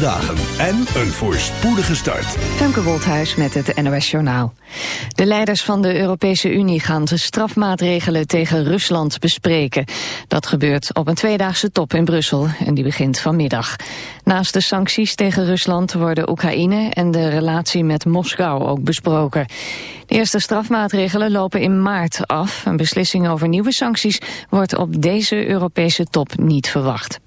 dagen en een voorspoedige start. Femke Wolthuis met het NOS Journaal. De leiders van de Europese Unie gaan de strafmaatregelen tegen Rusland bespreken. Dat gebeurt op een tweedaagse top in Brussel en die begint vanmiddag. Naast de sancties tegen Rusland worden Oekraïne en de relatie met Moskou ook besproken. De eerste strafmaatregelen lopen in maart af. Een beslissing over nieuwe sancties wordt op deze Europese top niet verwacht.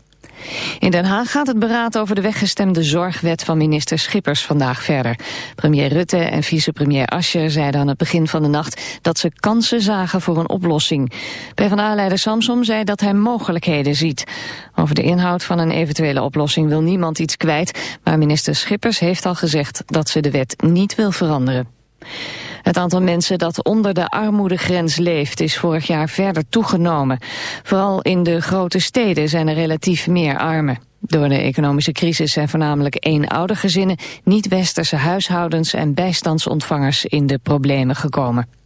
In Den Haag gaat het beraad over de weggestemde zorgwet van minister Schippers vandaag verder. Premier Rutte en vicepremier Ascher zeiden aan het begin van de nacht dat ze kansen zagen voor een oplossing. PvdA-leider Samsom zei dat hij mogelijkheden ziet. Over de inhoud van een eventuele oplossing wil niemand iets kwijt, maar minister Schippers heeft al gezegd dat ze de wet niet wil veranderen. Het aantal mensen dat onder de armoedegrens leeft is vorig jaar verder toegenomen. Vooral in de grote steden zijn er relatief meer armen. Door de economische crisis zijn voornamelijk eenoudergezinnen, niet-westerse huishoudens en bijstandsontvangers in de problemen gekomen.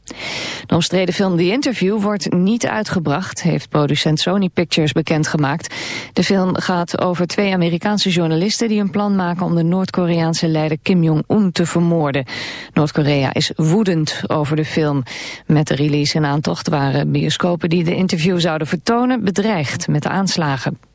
De omstreden film The Interview wordt niet uitgebracht, heeft producent Sony Pictures bekendgemaakt. De film gaat over twee Amerikaanse journalisten die een plan maken om de Noord-Koreaanse leider Kim Jong-un te vermoorden. Noord-Korea is woedend over de film. Met de release in aantocht waren bioscopen die de interview zouden vertonen bedreigd met aanslagen.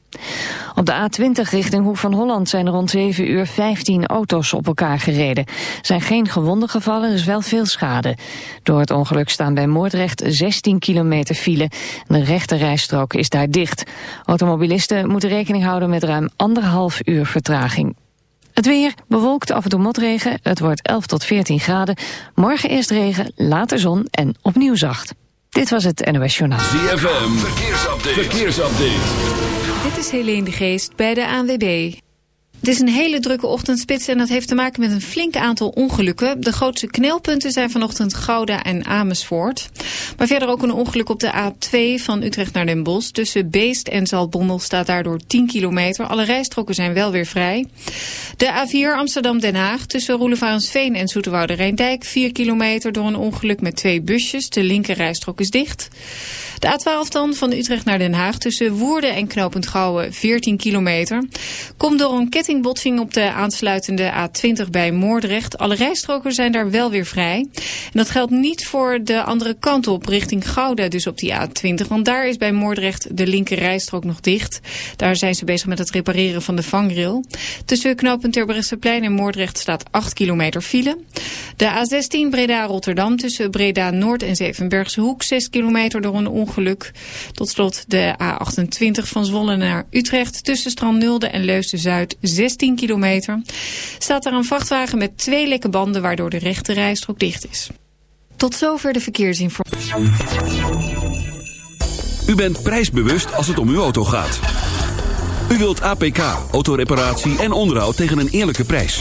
Op de A20 richting Hoek van Holland zijn rond 7 uur 15 auto's op elkaar gereden. Er zijn geen gewonden gevallen, dus wel veel schade. Door het ongeluk staan bij Moordrecht 16 kilometer file. De rechte rijstrook is daar dicht. Automobilisten moeten rekening houden met ruim anderhalf uur vertraging. Het weer bewolkt af en toe motregen. Het wordt 11 tot 14 graden. Morgen eerst regen, later zon en opnieuw zacht. Dit was het NOS Journaal. ZFM, verkeersupdate. verkeersupdate. Dit is Helene de Geest bij de ANWB. Het is een hele drukke ochtendspits en dat heeft te maken met een flink aantal ongelukken. De grootste knelpunten zijn vanochtend Gouda en Amersfoort. Maar verder ook een ongeluk op de A2 van Utrecht naar Den Bosch. Tussen Beest en Zaltbommel staat daardoor 10 kilometer. Alle rijstroken zijn wel weer vrij. De A4 Amsterdam-Den Haag tussen Roelevarensveen en Zoeterwoude Rijndijk. 4 kilometer door een ongeluk met twee busjes. De linker rijstrook is dicht. De A12 dan van Utrecht naar Den Haag tussen Woerden en Knopend Gouwen 14 kilometer. Komt door een kettingbotsing op de aansluitende A20 bij Moordrecht. Alle rijstroken zijn daar wel weer vrij. En dat geldt niet voor de andere kant op, richting Gouda dus op die A20. Want daar is bij Moordrecht de linker rijstrook nog dicht. Daar zijn ze bezig met het repareren van de vangrail. Tussen knooppunt Terbrechtseplein en Moordrecht staat 8 kilometer file. De A16 Breda-Rotterdam tussen Breda-Noord en Zevenbergse Hoek 6 kilometer door een ongeluk ongeluk. Tot slot de A28 van Zwolle naar Utrecht tussen Strand en Leusden-Zuid 16 kilometer. Staat er een vrachtwagen met twee lekke banden waardoor de rechte rijstrook dicht is. Tot zover de verkeersinformatie. U bent prijsbewust als het om uw auto gaat. U wilt APK, autoreparatie en onderhoud tegen een eerlijke prijs.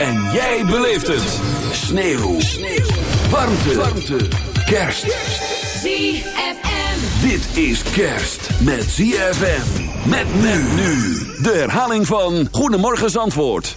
En jij beleeft het. Sneeuw. Sneeuw. Warmte. Warmte. Kerst. ZFM. Dit is kerst met ZFM. Met men nu. De herhaling van Goedemorgen Zandvoort.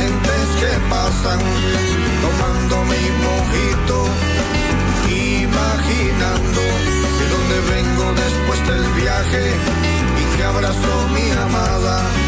Gentes que pasan tomando mi mojito, imaginando de dónde vengo después del viaje y que abrazo mi amada.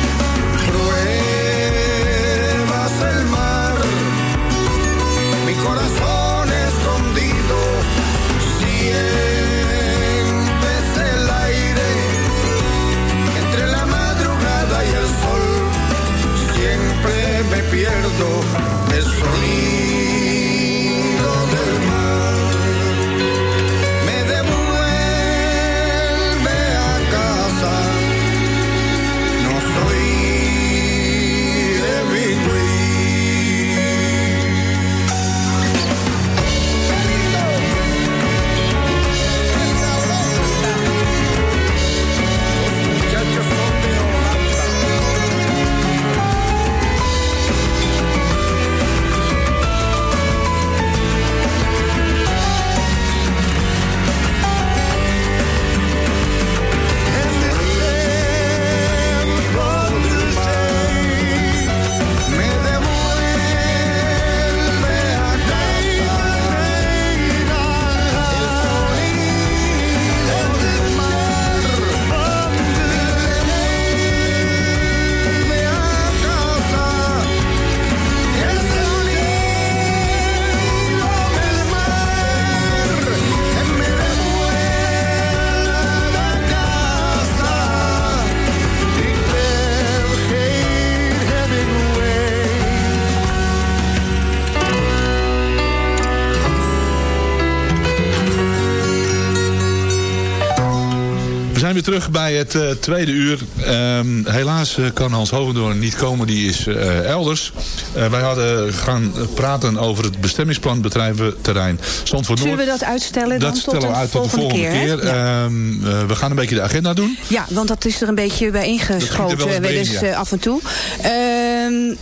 Bij het eh, tweede uur. Ehm, helaas eh, kan Hans Hogendoorn niet komen, die is eh, elders. Wij hadden gaan praten over het bestemmingsplan bedrijventerrein Zandvoort Zullen Noord. we dat uitstellen dan Dat tot stellen we uit tot de volgende, keer. keer? hè? Ja. Ehm, eh, we gaan een beetje de agenda doen. Ja, want dat is er een beetje bij ingeschoten, wel wel eens eens, bij in, ja. eh, af en toe. Ehm,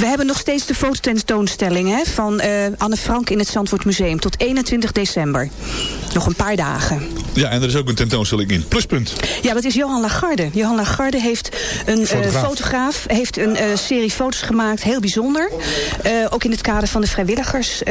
we hebben nog steeds de fototentoonstelling hè, van eh, Anne Frank in het Zandvoort Museum tot 21 december. Nog een paar dagen. Ja, en er is ook een tentoonstelling in. Pluspunt. Ja, dat is Johan Lagarde. Johan Lagarde heeft een eh, Fotograaf. fotograaf, heeft een eh, serie foto's gemaakt, heel bijzonder. Ook in het kader van de vrijwilligers.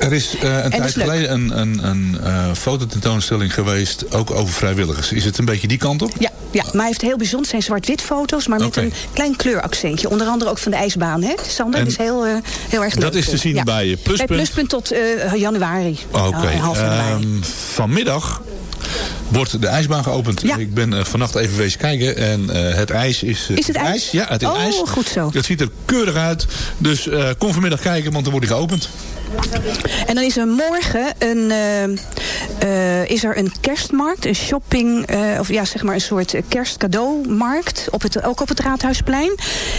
Er is eh, een dat tijd geleden een, een, een eh, fototentoonstelling geweest, ook over vrijwilligers. Is het een beetje die kant op? ja, ja, maar hij heeft heel bijzonder zijn zwart-wit foto's, maar met een klein kleuraccentje. Onder andere ook van de ijsbaan, hè? Sander, En dat is heel, eh, heel erg leuk. dat is te zien bij Pluspunt? Bij Pluspunt tot januari. Oké. Ja, half januari. Ehm, vanmiddag wordt de ijsbaan geopend. Ja. Ik ben eh, vannacht even wezen kijken en het ijs is... Is het ijs? Ja, het is Oh, ijs. goed zo. Het ziet er keurig uit. Dus kom vanmiddag kijken, want dan wordt hij geopend. En dan is er morgen een, eh, eh, is er een kerstmarkt, een shopping, eh, of ja, zeg maar een soort kerstcadeaumarkt, op het, ook op het Raadhuisplein.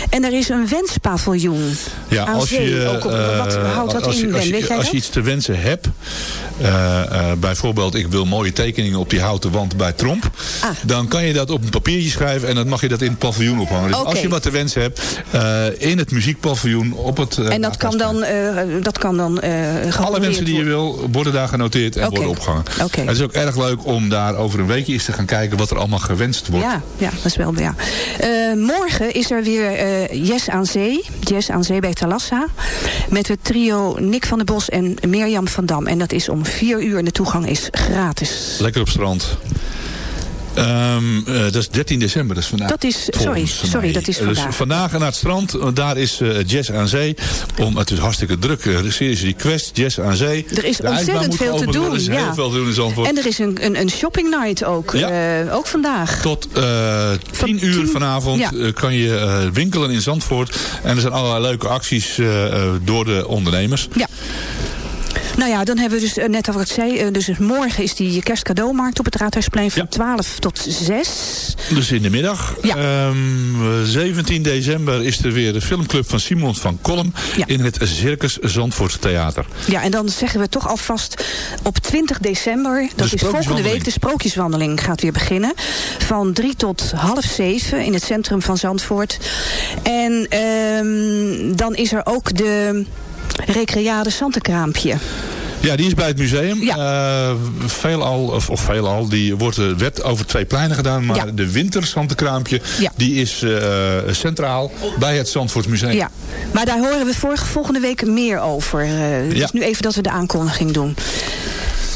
En er is een wenspaviljoen. Ja, als zee je, ook op- wat houdt dat als je, in, als Ben? je, als je iets te wensen hebt, bijvoorbeeld ik wil mooie tekeningen op die houten wand bij Tromp, Ah. dan kan je dat op een papiertje schrijven en dan mag je dat in het paviljoen ophangen. Dus als je wat te wensen hebt, eh, in het muziekpaviljoen op het eh, En dat kan dan, eh dat kan dan eh alle mensen die je wil, worden daar genoteerd en worden opgehangen. Het is ook erg leuk om daar over een weekje eens te gaan kijken wat er allemaal gewenst wordt. Ja, ja, dat is wel, ja. Eh, morgen is er weer eh Yes aan Zee. Jazz aan Zee bij Talassa. Met het trio Nick van der Bos en Mirjam van Dam. En dat is om vier uur en de toegang is gratis. Lekker op strand. Ehm, eh, dat is 13 december, dat is vandaag. Dat is- sorry, sorry, dat is Dus vandaag. vandaag naar het strand, daar is eh, Jazz aan Zee. Om, het is hartstikke druk, eh, de series request, Jazz aan Zee. Er is De ontzettend veel te doen. Er is ja. heel veel te doen in Zandvoort. En er is een, een, een shopping night ook. Ja. eh, ook vandaag. Tot eh 10 uur tien- vanavond ja. eh, kan je eh, winkelen in Zandvoort. En er zijn allerlei leuke acties eh, eh, door de ondernemers. Ja. Nou ja, dan hebben we dus, eh, net al wat ik zei, eh, dus morgen is die kerstcadeaumarkt op het Raadhuisplein van Ja. 12 tot 6. Dus in de middag. Ja. Ehm, 17 december is er weer de filmclub van Simon van Kolm. Ja. In het Circus Zandvoort Theater. Ja, en dan zeggen we toch alvast op 20 december, dat is volgende week, de sprookjeswandeling gaat weer beginnen. Van 3 tot half 7 in het centrum van Zandvoort. En ehm, dan is er ook de recreade Santekraampje. Ja, die is bij het museum. Ja. Eh, veelal, of, of veelal, die wordt, eh, werd over twee pleinen gedaan. Maar Ja. de winterzantenkraampje, Ja. die is eh, centraal bij het Zandvoortsmuseum. Ja, maar daar horen we vorige, volgende week meer over. Ja. is nu even dat we de aankondiging doen.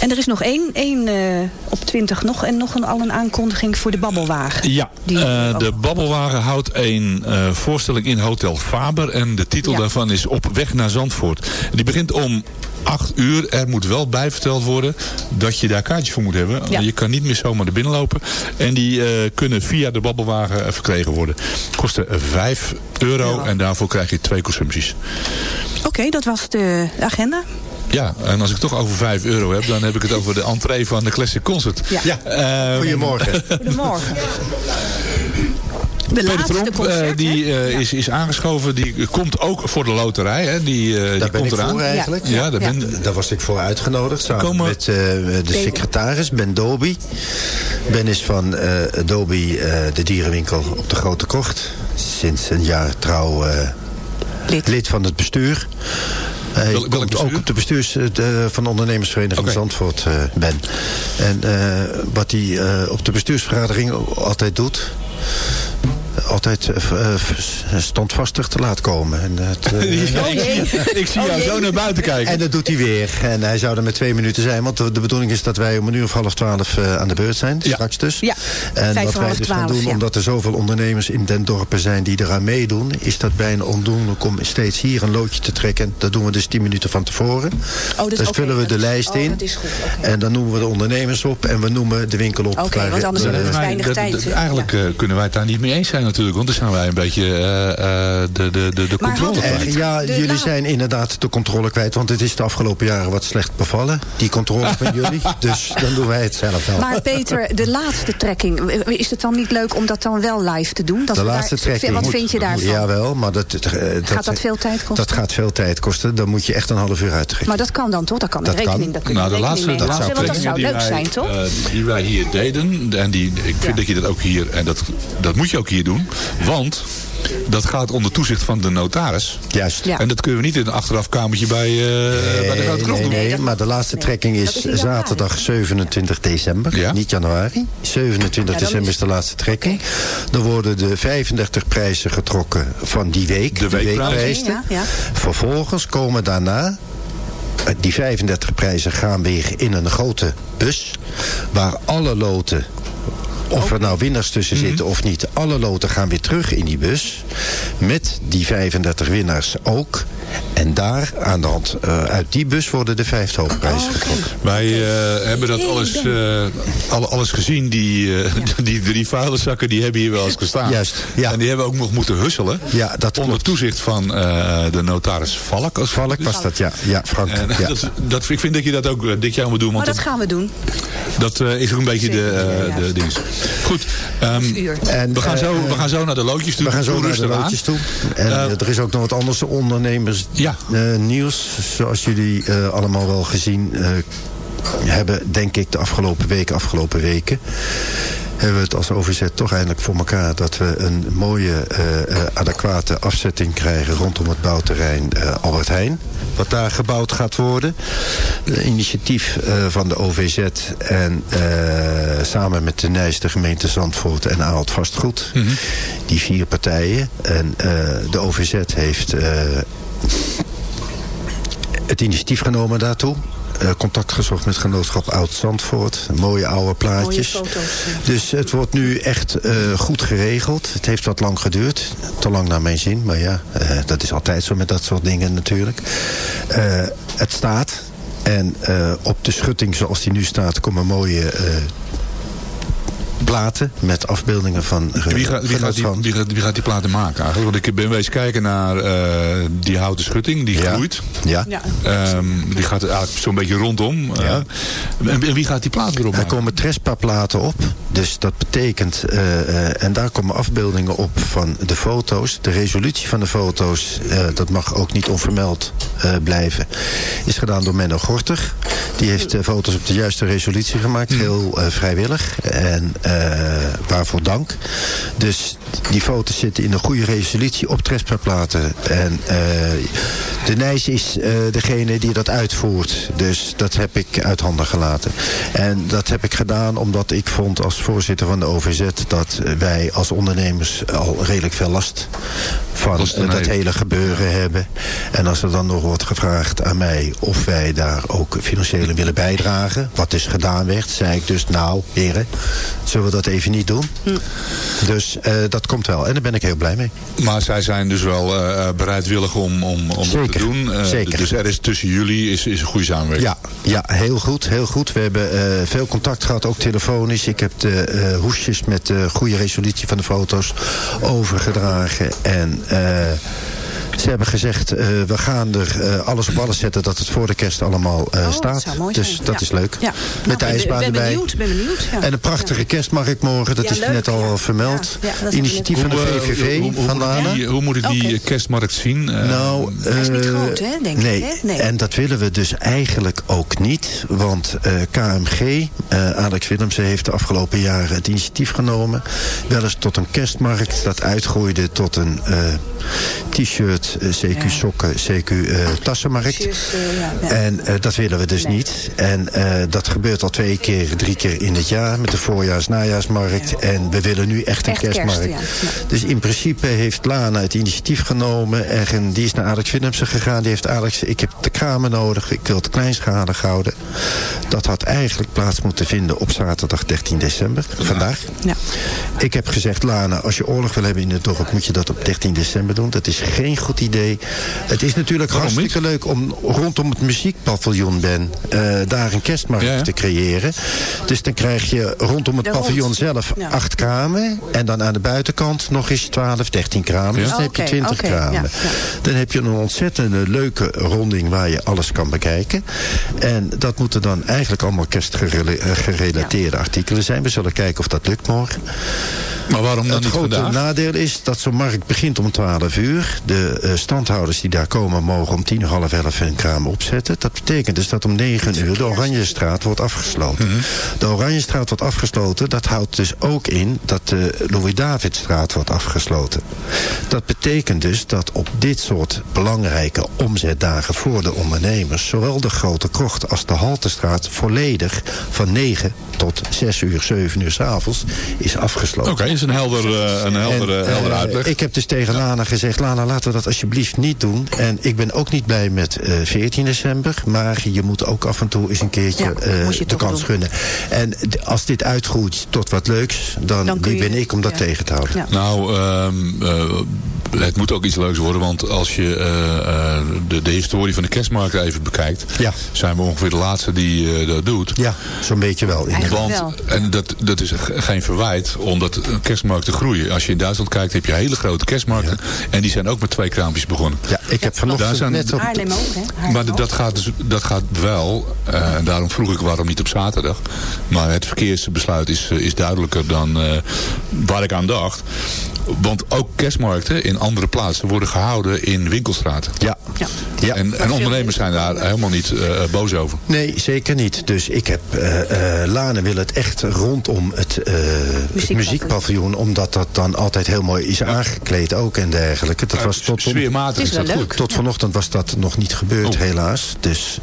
En er is nog één, één eh, op 20 nog en nog een, al een aankondiging voor de babbelwagen. Ja, Die eh, ook. de Babbelwagen houdt een eh, voorstelling in Hotel Faber. En de titel Ja. daarvan is Op weg naar Zandvoort. Die begint om 8 uur. Er moet wel bij verteld worden dat je daar kaartjes voor moet hebben. Ja. Je kan niet meer zomaar naar binnen lopen. En die kunnen via de Babbelwagen verkregen worden. Kosten 5 euro Euro. en daarvoor krijg je twee consumpties. Oké, dat was de agenda. Ja, en als ik toch over 5 euro heb, dan heb ik het over de entree van de Classic Concert. Ja. Ja, Ehm, goedemorgen. Goedemorgen. De Peter laatste Tromp, eh, concert, die eh, Ja. is, is aangeschoven. Die komt ook voor de loterij. Hè? Die, eh, die ben komt ik eraan. voor eigenlijk. Ja, daar Ja. ben Daar was ik voor uitgenodigd, samen Komen- met eh, de secretaris, Ben Doby. Ben is van eh Doby, eh, de dierenwinkel op de Grote Kocht. Sinds een jaar trouw eh, Lid. lid van het bestuur. Hij welk komt bestuur? ook op de bestuurs eh, de- van de ondernemersvereniging. Zandvoort, eh, Ben. En eh, wat hij eh, op de bestuursvergadering altijd doet... Altijd eh, eh, standvastig te laat komen. En, het, eh, Ja, ik, zie, ik zie jou zo naar buiten kijken. en dat doet hij weer. En hij zou er met twee minuten zijn. Want de, de bedoeling is dat wij om een uur of half twaalf eh, aan de beurt zijn. Ja. Straks dus. Ja, En vijf wat wij dus gaan doen, ja. omdat er zoveel ondernemers in den dorpen zijn die eraan meedoen. Is dat bijna ondoenlijk om steeds hier een loodje te trekken. Dat doen we dus tien minuten van tevoren. Oh, dat is dus oké, vullen we de is- lijst oh, in. dat is goed, oké. En dan noemen we de ondernemers op. En we noemen de winkel op. Oké, want anders hebben we weinig tijd, eigenlijk kunnen wij het daar niet mee eens zijn natuurlijk. Want dan zijn wij een beetje eh, eh, de, de, de, de controle kwijt. Eh, ja, De jullie zijn inderdaad de controle kwijt. Want het is de afgelopen jaren wat slecht bevallen. Die controle van jullie. Dus dan doen wij het zelf wel. Maar Peter, de laatste trekking, is het dan niet leuk om dat dan wel live te doen? Dat de laatste daar, trekking. Wat vind je daarvan? Jawel, maar dat, dat, Gaat dat veel tijd kosten? Dat gaat veel tijd kosten. Dan moet je echt een half uur uittrekken. Maar dat kan dan toch? Dat kan Dat de rekening, kan. daar kun je Nou, de laatste, mee Want dat zou leuk die zijn, wij, toch? eh, die wij hier deden. En die, ik vind Ja. dat je dat ook hier, en dat, dat moet je ook hier doen. Want dat gaat onder toezicht van de notaris. Juist. Ja. En dat kunnen we niet in een achterafkamertje bij, eh bij de Grote Krocht nee, doen. nee, maar de laatste trekking is, zaterdag 27 december, Ja. niet januari. 27 Ja, dan december is- de laatste trekking. Dan worden de 35 prijzen getrokken van die week. De weekprijzen. weekprijzen. Ja, ja. Vervolgens komen daarna eh, die 35 prijzen gaan weer in een grote bus. Waar alle loten, of er nou winnaars tussen Mhm. zitten of niet. Alle loten gaan weer terug in die bus. Met die 35 winnaars ook. En daar, aan de hand, uh, uit die bus worden de vijf hoofdprijzen oh, getrokken. Wij uh, hebben dat alles, uh, alles gezien. Die, ja. die drie vuilniszakken die hebben hier wel eens gestaan. Juist, ja. En die hebben ook nog moeten husselen. Ja, dat Onder klopt. toezicht van de notaris Valk. Als Valk was dat, ja. Ja, Frank. ja. Dat, dat, ik vind dat je dat ook dit jaar moet doen. Want oh, dat gaan we doen. Dat is ook een beetje de, de dienst. Goed. Um, en, we, gaan zo, we gaan zo naar de loodjes toe. We gaan zo naar de loodjes toe. En er is ook nog wat anders ondernemers ja. uh, nieuws. Zoals jullie uh, allemaal wel gezien uh, hebben, denk ik, de afgelopen weken, afgelopen weken hebben we het als OVZ toch eindelijk voor elkaar... dat we een mooie, uh, adequate afzetting krijgen rondom het bouwterrein uh, Albert Heijn. Wat daar gebouwd gaat worden. Een initiatief uh, van de OVZ en samen met de Nijs, de gemeente Zandvoort en Aalt Vastgoed. Mhm. Mm -hmm. Die vier partijen. En de OVZ heeft het initiatief genomen daartoe. Uh, contact gezocht met genootschap Oud-Zandvoort. Mooie oude plaatjes. Mooie foto's, ja. Dus het wordt nu echt uh, goed geregeld. Het heeft wat lang geduurd. Te lang naar mijn zin. Maar ja, uh, dat is altijd zo met dat soort dingen natuurlijk. het staat. En op de schutting zoals die nu staat... komen mooie platen met afbeeldingen van... Wie gaat, wie, gaat die, wie, gaat, wie gaat die platen maken eigenlijk? Want ik ben wees kijken naar uh, die houten schutting, die ja. groeit. Ja. ja. Um, die gaat eigenlijk zo'n beetje rondom. Uh, ja. en, en, wie gaat die platen erop Er maken? komen Trespa-platen op. Dus dat betekent... Uh, en daar komen afbeeldingen op van de foto's. De resolutie van de foto's, dat mag ook niet onvermeld blijven... is gedaan door Menno Gorter. Die heeft de foto's op de juiste resolutie gemaakt. Heel vrijwillig. En uh, waarvoor dank. Dus die foto's zitten in een goede resolutie op Trespa-platen. En uh, de Nijs is uh, degene die dat uitvoert. Dus dat heb ik uit handen gelaten. En dat heb ik gedaan omdat ik vond als voorzitter van de OVZ... dat wij als ondernemers al redelijk veel last van dat, hele gebeuren hebben. En als er dan nog wordt gevraagd aan mij of wij daar ook financieel in willen bijdragen... wat dus gedaan werd, zei ik dus nou, heren... zullen we dat even niet doen. Hm. Dus uh, dat komt wel. En daar ben ik heel blij mee. Maar zij zijn dus wel uh, bereidwillig om, om, om Zeker. dat te doen. Uh, Zeker. Dus er is tussen jullie is, is een goede samenwerking. Ja, ja, heel goed. Heel goed. We hebben veel contact gehad, ook telefonisch. Ik heb de hoesjes met de goede resolutie van de foto's overgedragen. En... Ze hebben gezegd, uh, we gaan er uh, alles op alles zetten dat het voor de kerst allemaal uh, oh, staat. dus dat ja. is leuk. Ja. Met nou, de ijsbaan ben, ben erbij. Benieuwd, ben benieuwd, ja. En een prachtige ja. kerstmarkt morgen, dat is leuk, net al vermeld. Initiatief van de VVV hoe, hoe, van die, hoe moet ik die okay. kerstmarkt zien? nou, Hij is niet groot, hè, denk nee. ik. Hè? Nee. En dat willen we dus eigenlijk ook niet. Want KMG, Alex Willemsen, heeft de afgelopen jaren het initiatief genomen. Wel eens tot een kerstmarkt dat uitgroeide tot een t-shirt, CQ sokken, CQ uh, tassenmarkt. Ja, ja. En dat willen we dus niet. En dat gebeurt al twee keer, drie keer in het jaar met de voorjaars-najaarsmarkt. Ja. En we willen nu echt een kerstmarkt. Kerst, dus in principe heeft Lana het initiatief genomen. En die is naar Alex Willemsen gegaan. Die heeft Alex, ik heb de kramen nodig. Ik wil het kleinschalig houden. Dat had eigenlijk plaats moeten vinden op zaterdag 13 december. Vandaag. Ik heb gezegd, Lana, als je oorlog wil hebben in het dorp, moet je dat op 13 december doen. Dat is geen goed idee. Het is natuurlijk Waarom hartstikke niet? leuk om rondom het muziekpaviljoen ben, uh, daar een kerstmarkt ja, ja. te creëren. Dus dan krijg je rondom het De paviljoen rond. zelf Ja. acht kramen. En dan aan de buitenkant nog eens 12, 13 kramen. Dus dan heb je Oké, 20 oké, kramen. ja, ja. Dan heb je een ontzettende leuke ronding waar je alles kan bekijken. En dat moeten dan eigenlijk allemaal kerstgerelateerde artikelen zijn. We zullen kijken of dat lukt morgen. Maar waarom dan het niet grote vandaag? nadeel is dat zo'n markt begint om 12 uur. De standhouders die daar komen mogen om tien uur half elf hun kraam opzetten. Dat betekent dus dat om 9 uur de Oranjestraat wordt afgesloten. Mhm. De Oranjestraat wordt afgesloten. Dat houdt dus ook in dat de Louis-Davidstraat wordt afgesloten. Dat betekent dus dat op dit soort belangrijke omzetdagen voor de ondernemers... zowel de Grote Krocht als de Haltestraat volledig van 9 tot 6 uur, 7 uur s'avonds is afgesloten. Oké, is een helder, uh, een helder, En, helder uitleg. Ik heb dus tegen Lana gezegd, Lana laten we dat alsjeblieft niet doen. En ik ben ook niet blij met uh, 14 december. Maar je moet ook af en toe eens een keertje Ja, je de kans doen. gunnen. En als dit uitgroeit tot wat leuks, dan, wie je- ben ik om dat ja. tegen te houden. Ja. Nou, um, uh, het moet ook iets leuks worden, want als je uh, de, de, historie van de kerstmarkt even bekijkt, ja. zijn we ongeveer de laatste die uh, dat doet. Ja, zo'n beetje wel. Want, wel. En dat, dat is geen verwijt, omdat kerstmarkten groeien. Als je in Duitsland kijkt, heb je hele grote kerstmarkten. Ja. En die zijn ook met twee kraampjes begonnen. Ja, ik heb vanochtend zijn, net op... Haarlem ook, hè? Maar dat gaat, dus, dat gaat wel, en daarom vroeg ik waarom niet op zaterdag. Maar het verkeersbesluit is, is duidelijker dan waar ik aan dacht. Want ook kerstmarkten in andere plaatsen worden gehouden in winkelstraten. Ja. ja. ja. En, en ondernemers zijn daar helemaal niet uh, boos over. Nee, zeker niet. Dus ik heb, uh, uh, Lane wil het echt rondom het, het muziekpaviljoen. Omdat dat dan altijd heel mooi is aangekleed ook en dergelijke. Dat was tot, Sfeermatig is dat leuk. goed. Tot vanochtend was dat nog niet gebeurd, oh. helaas. Dus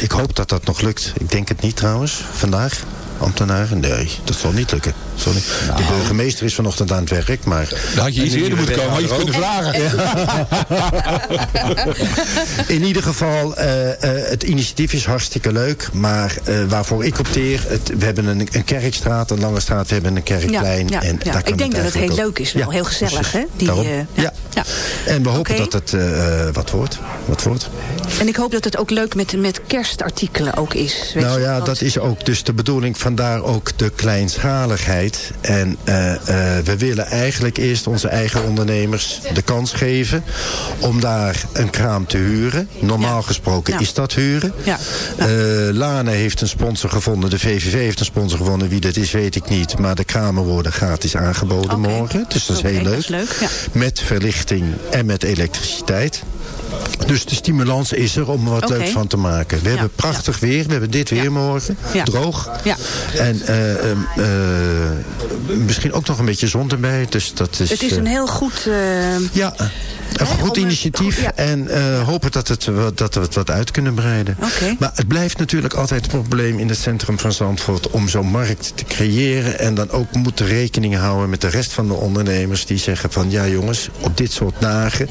ik hoop dat dat nog lukt. Ik denk het niet trouwens, vandaag ambtenaren? Nee, dat zal niet lukken. Sorry. Nou. De burgemeester is vanochtend aan het werk, maar... Dan had je iets eerder moeten komen, had je kunnen vragen. In ieder geval, uh, uh, het initiatief is hartstikke leuk. Maar uh, waarvoor ik opteer, het, we hebben een, een, kerkstraat, een lange straat, we hebben een kerkplein. Ja, ja, en ja. ik denk dat het heel leuk is, wel heel gezellig. Hè? Die, ja. ja. En we hopen okay. dat het wat wordt. wat wordt. En ik hoop dat het ook leuk met, met kerstartikelen ook is. Weet nou ja, dat is ook dus de bedoeling. Vandaar ook de kleinschaligheid en uh, uh, we willen eigenlijk eerst onze eigen ondernemers de kans geven om daar een kraam te huren. Normaal gesproken ja. is dat huren. Ja. Uh, Lane heeft een sponsor gevonden, de VVV heeft een sponsor gevonden. Wie dat is weet ik niet, maar de kramen worden gratis aangeboden okay. morgen. Dus dat is okay, heel leuk. Leuk ja. Met verlichting en met elektriciteit. Dus de stimulans is er om er wat okay. leuks van te maken. We ja, hebben prachtig ja. weer. We hebben dit weer ja. morgen. Droog. Ja. En uh, uh, misschien ook nog een beetje zon erbij. Dus dat is, het is een heel goed... ja. Een goed initiatief ja. en uh, hopen dat, het, dat we het wat uit kunnen breiden. Okay. Maar het blijft natuurlijk altijd het probleem in het centrum van Zandvoort... om zo'n markt te creëren en dan ook moeten rekening houden... met de rest van de ondernemers die zeggen van... ja jongens, op dit soort dagen,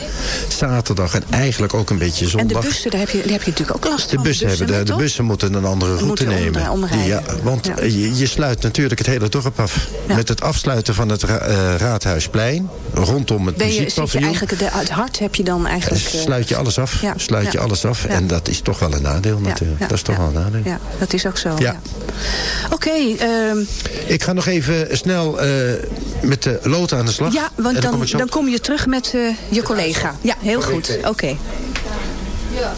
zaterdag en eigenlijk ook een beetje zondag... En de bussen, daar heb je, daar heb je natuurlijk ook last de van. Bussen de bussen, hebben, de, de bussen moeten een andere route nemen. Ja, want ja. Je, je, sluit natuurlijk het hele dorp af. Ja. Met het afsluiten van het ra uh, Raadhuisplein, rondom het muziekpaviljoen... eigenlijk de, hart heb je dan eigenlijk... Uh, sluit je alles af. Ja. Sluit ja. je alles af. Ja. En dat is toch wel een nadeel natuurlijk. dat is toch wel een nadeel. Ja, dat is ook zo. Ja. Oké. Okay, uh, ik ga nog even snel uh, met de lood aan de slag. Ja, want dan, dan, kom, dan kom je terug met uh, je collega. Ja, heel goed. Oké. Okay. Ja.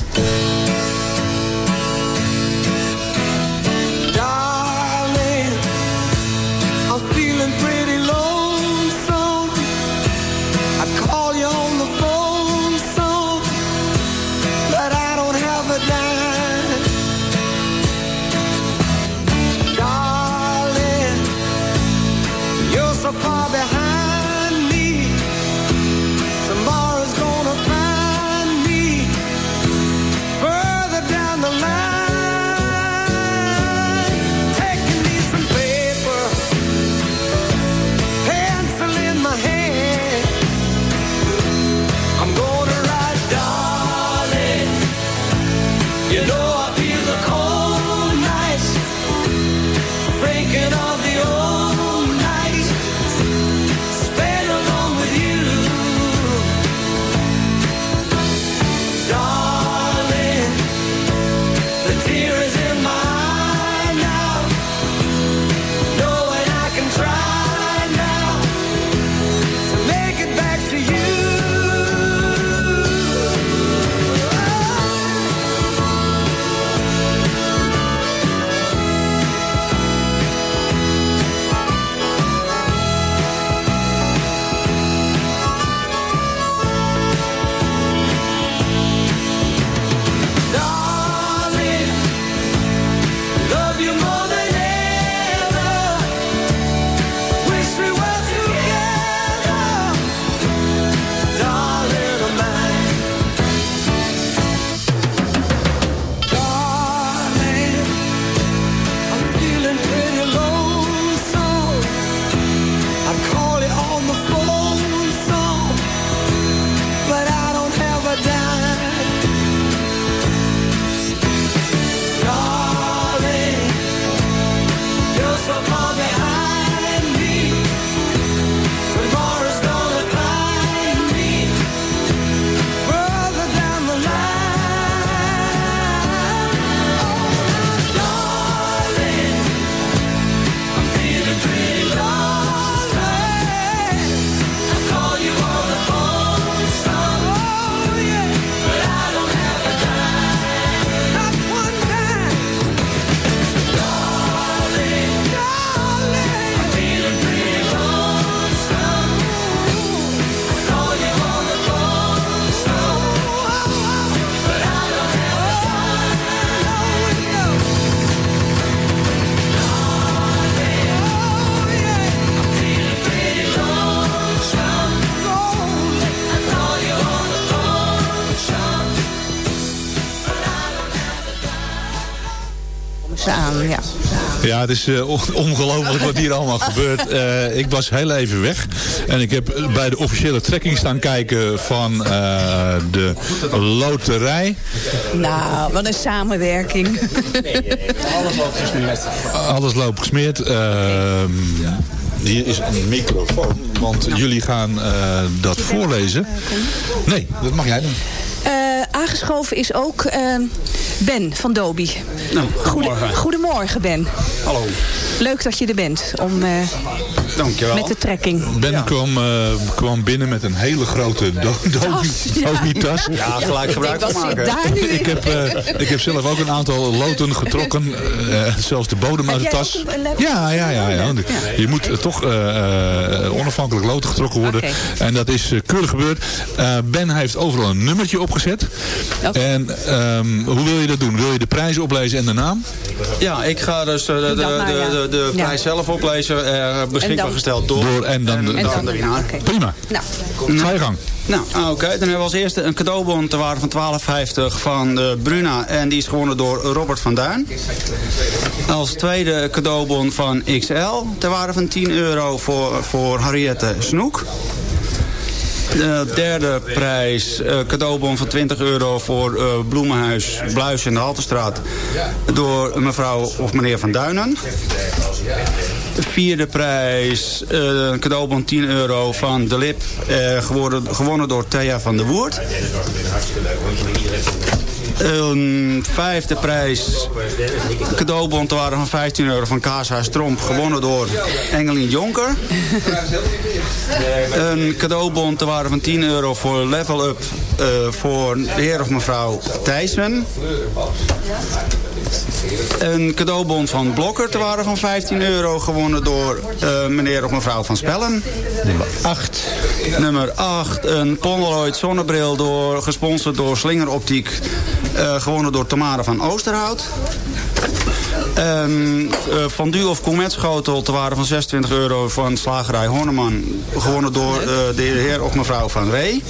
Ja, het is uh, ongelooflijk wat hier allemaal gebeurt. Uh, ik was heel even weg. En ik heb bij de officiële trekking staan kijken van uh, de loterij. Nou, wat een samenwerking. Alles loopt gesmeerd. Alles loopt gesmeerd. Hier is een microfoon, want jullie gaan dat voorlezen. Nee, dat mag jij doen. Aangeschoven is ook Ben van Dobi. Nou, goedemorgen. Goedemorgen Ben. Hallo. Leuk dat je er bent om, uh, Dankjewel. met de trekking. Ben ja. kwam, uh, kwam binnen met een hele grote do Dobi-tas. Ja. ja, gelijk gebruik van maken. ik, heb, uh, ik heb zelf ook een aantal loten getrokken. zelfs de bodem uit de tas. Ja, ja, ja, ja. Je moet toch onafhankelijk loten getrokken worden. Okay. En dat is keurig gebeurd. ben heeft overal een nummertje opgezet. Okay. En um, hoe wil je dat doen? Wil je de prijs oplezen en de naam? Ja, ik ga dus de, de, de, de, de prijs ja. zelf oplezen. Uh, beschikbaar dan, gesteld door. door en dan, en, en dan, de winnaar. Okay. Prima. Nou. Ga je gang. Nou, oké. Okay. Dan hebben we als eerste een cadeaubon te waarde van 12,50 van de Bruna. En die is gewonnen door Robert van Duin. Als tweede cadeaubon van XL. Ter waarde van 10 euro voor, voor Harriette Snoek. De derde prijs, uh, cadeaubon van 20 euro voor uh, Bloemenhuis Bluis in de Haltestraat. Door mevrouw of meneer Van Duinen. De vierde prijs, uh, cadeaubon 10 euro van De Lip. gewonnen, gewonnen door Thea van der Woert. Een vijfde prijs, cadeaubon te waarde van 15 euro van Kaashuis Tromp. Gewonnen door Engelien Jonker. Een cadeaubon te waarde van 10 euro voor Level Up uh, voor de heer of mevrouw Thijsman. Een cadeaubon van Blokker te waarde van 15 euro. Gewonnen door uh, meneer of mevrouw van Spellen. Nummer 8. Nummer 8. Een Polaroid zonnebril door, gesponsord door Slinger Optiek. Uh, gewonnen door Tamara van Oosterhout. Um, uh, van Du of Coumetschotel te waarde van 26 euro van slagerij Horneman. Gewonnen door uh, de heer of mevrouw Van Ree.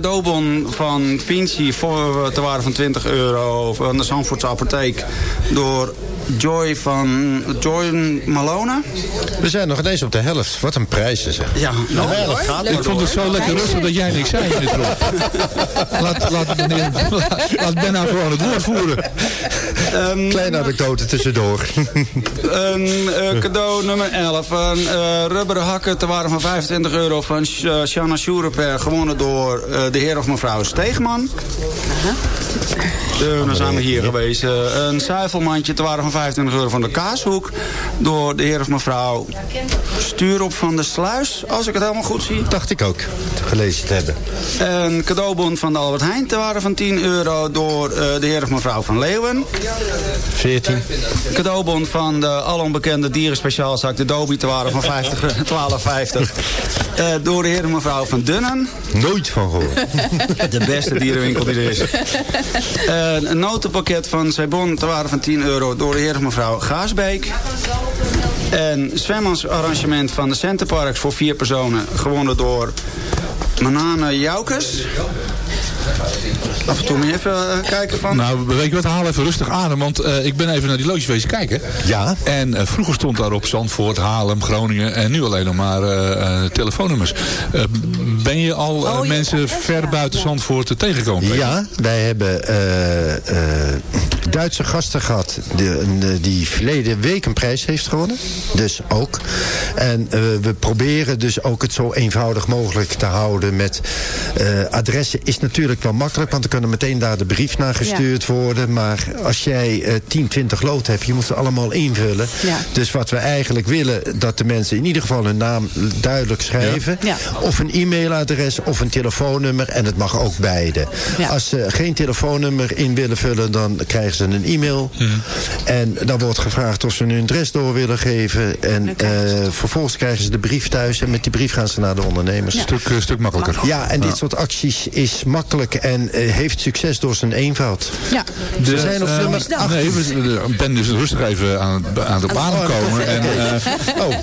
Cadeaubon van Vinci voor te waarde van 20 euro van de Zandvoortse apotheek door Joy van Joy Malone. We zijn nog ineens op de helft. Wat een prijzen zeg. Ja, nou, de helft gaat Ik vond het zo lekker rustig dat jij niks zei in dit laat, laat, meneer, laat, laat Ben nou gewoon het woord voeren. Um, Kleine anekdote tussendoor. een uh, cadeau nummer 11. Een uh, rubberen hakken te waarde van 25 euro van uh, Shanna Schureper. Gewonnen door de heer of mevrouw Steegman. Uh, dan zijn we hier geweest. Een zuivelmandje te waarde van 25 euro van de Kaashoek. Door de heer of mevrouw Stuurop van de Sluis. Als ik het helemaal goed zie. Dacht ik ook. Gelezen te hebben. Een cadeaubon van de Albert Heijn te waarde van 10 euro. Door de heer of mevrouw van Leeuwen. 14. Cadeaubon van de alombekende dierenspeciaalzaak De Dobie te waarde van 50, 12,50. Uh, door de heer en mevrouw van Dunnen. Nooit van gehoord. De beste dierenwinkel die er is. Uh, een notenpakket van Sebon te waarde van 10 euro door de heer en mevrouw Gaasbeek. Een zwemmansarrangement van de Centerparks voor vier personen. Gewonnen door Manane Joukes. Af en toe moet je even uh, kijken van... Nou, weet je wat, haal even rustig adem, want uh, ik ben even naar die loodjes wezen kijken. Ja. En uh, vroeger stond daar op Zandvoort, Haarlem, Groningen en nu alleen nog maar telefoonnummers. ben je al oh, mensen ja. ver buiten Zandvoort tegengekomen? Ja, wij hebben Duitse gasten gehad die, die verleden week een prijs heeft gewonnen. Dus ook. En we proberen dus ook het zo eenvoudig mogelijk te houden met adressen is natuurlijk wel makkelijk, want dan kunnen meteen daar de brief naar gestuurd ja. worden. Maar als jij uh, 10, 20 lood hebt, je moet ze allemaal invullen. Ja. Dus wat we eigenlijk willen, dat de mensen in ieder geval hun naam duidelijk schrijven. Ja. Of een e-mailadres of een telefoonnummer. En het mag ook beide. Als ze geen telefoonnummer in willen vullen, dan krijgen ze een e-mail. Mm. En dan wordt gevraagd of ze hun adres door willen geven. En uh, vervolgens krijgen ze de brief thuis. En met die brief gaan ze naar de ondernemers. Een stuk, uh, stuk makkelijker. Ja, en dit soort acties is makkelijk en uh, heeft succes door zijn eenvoud. Ja. Dus, we zijn op uh, nummer uh, Nee, we ben dus rustig even aan, aan de baan komen. En, oh. oh.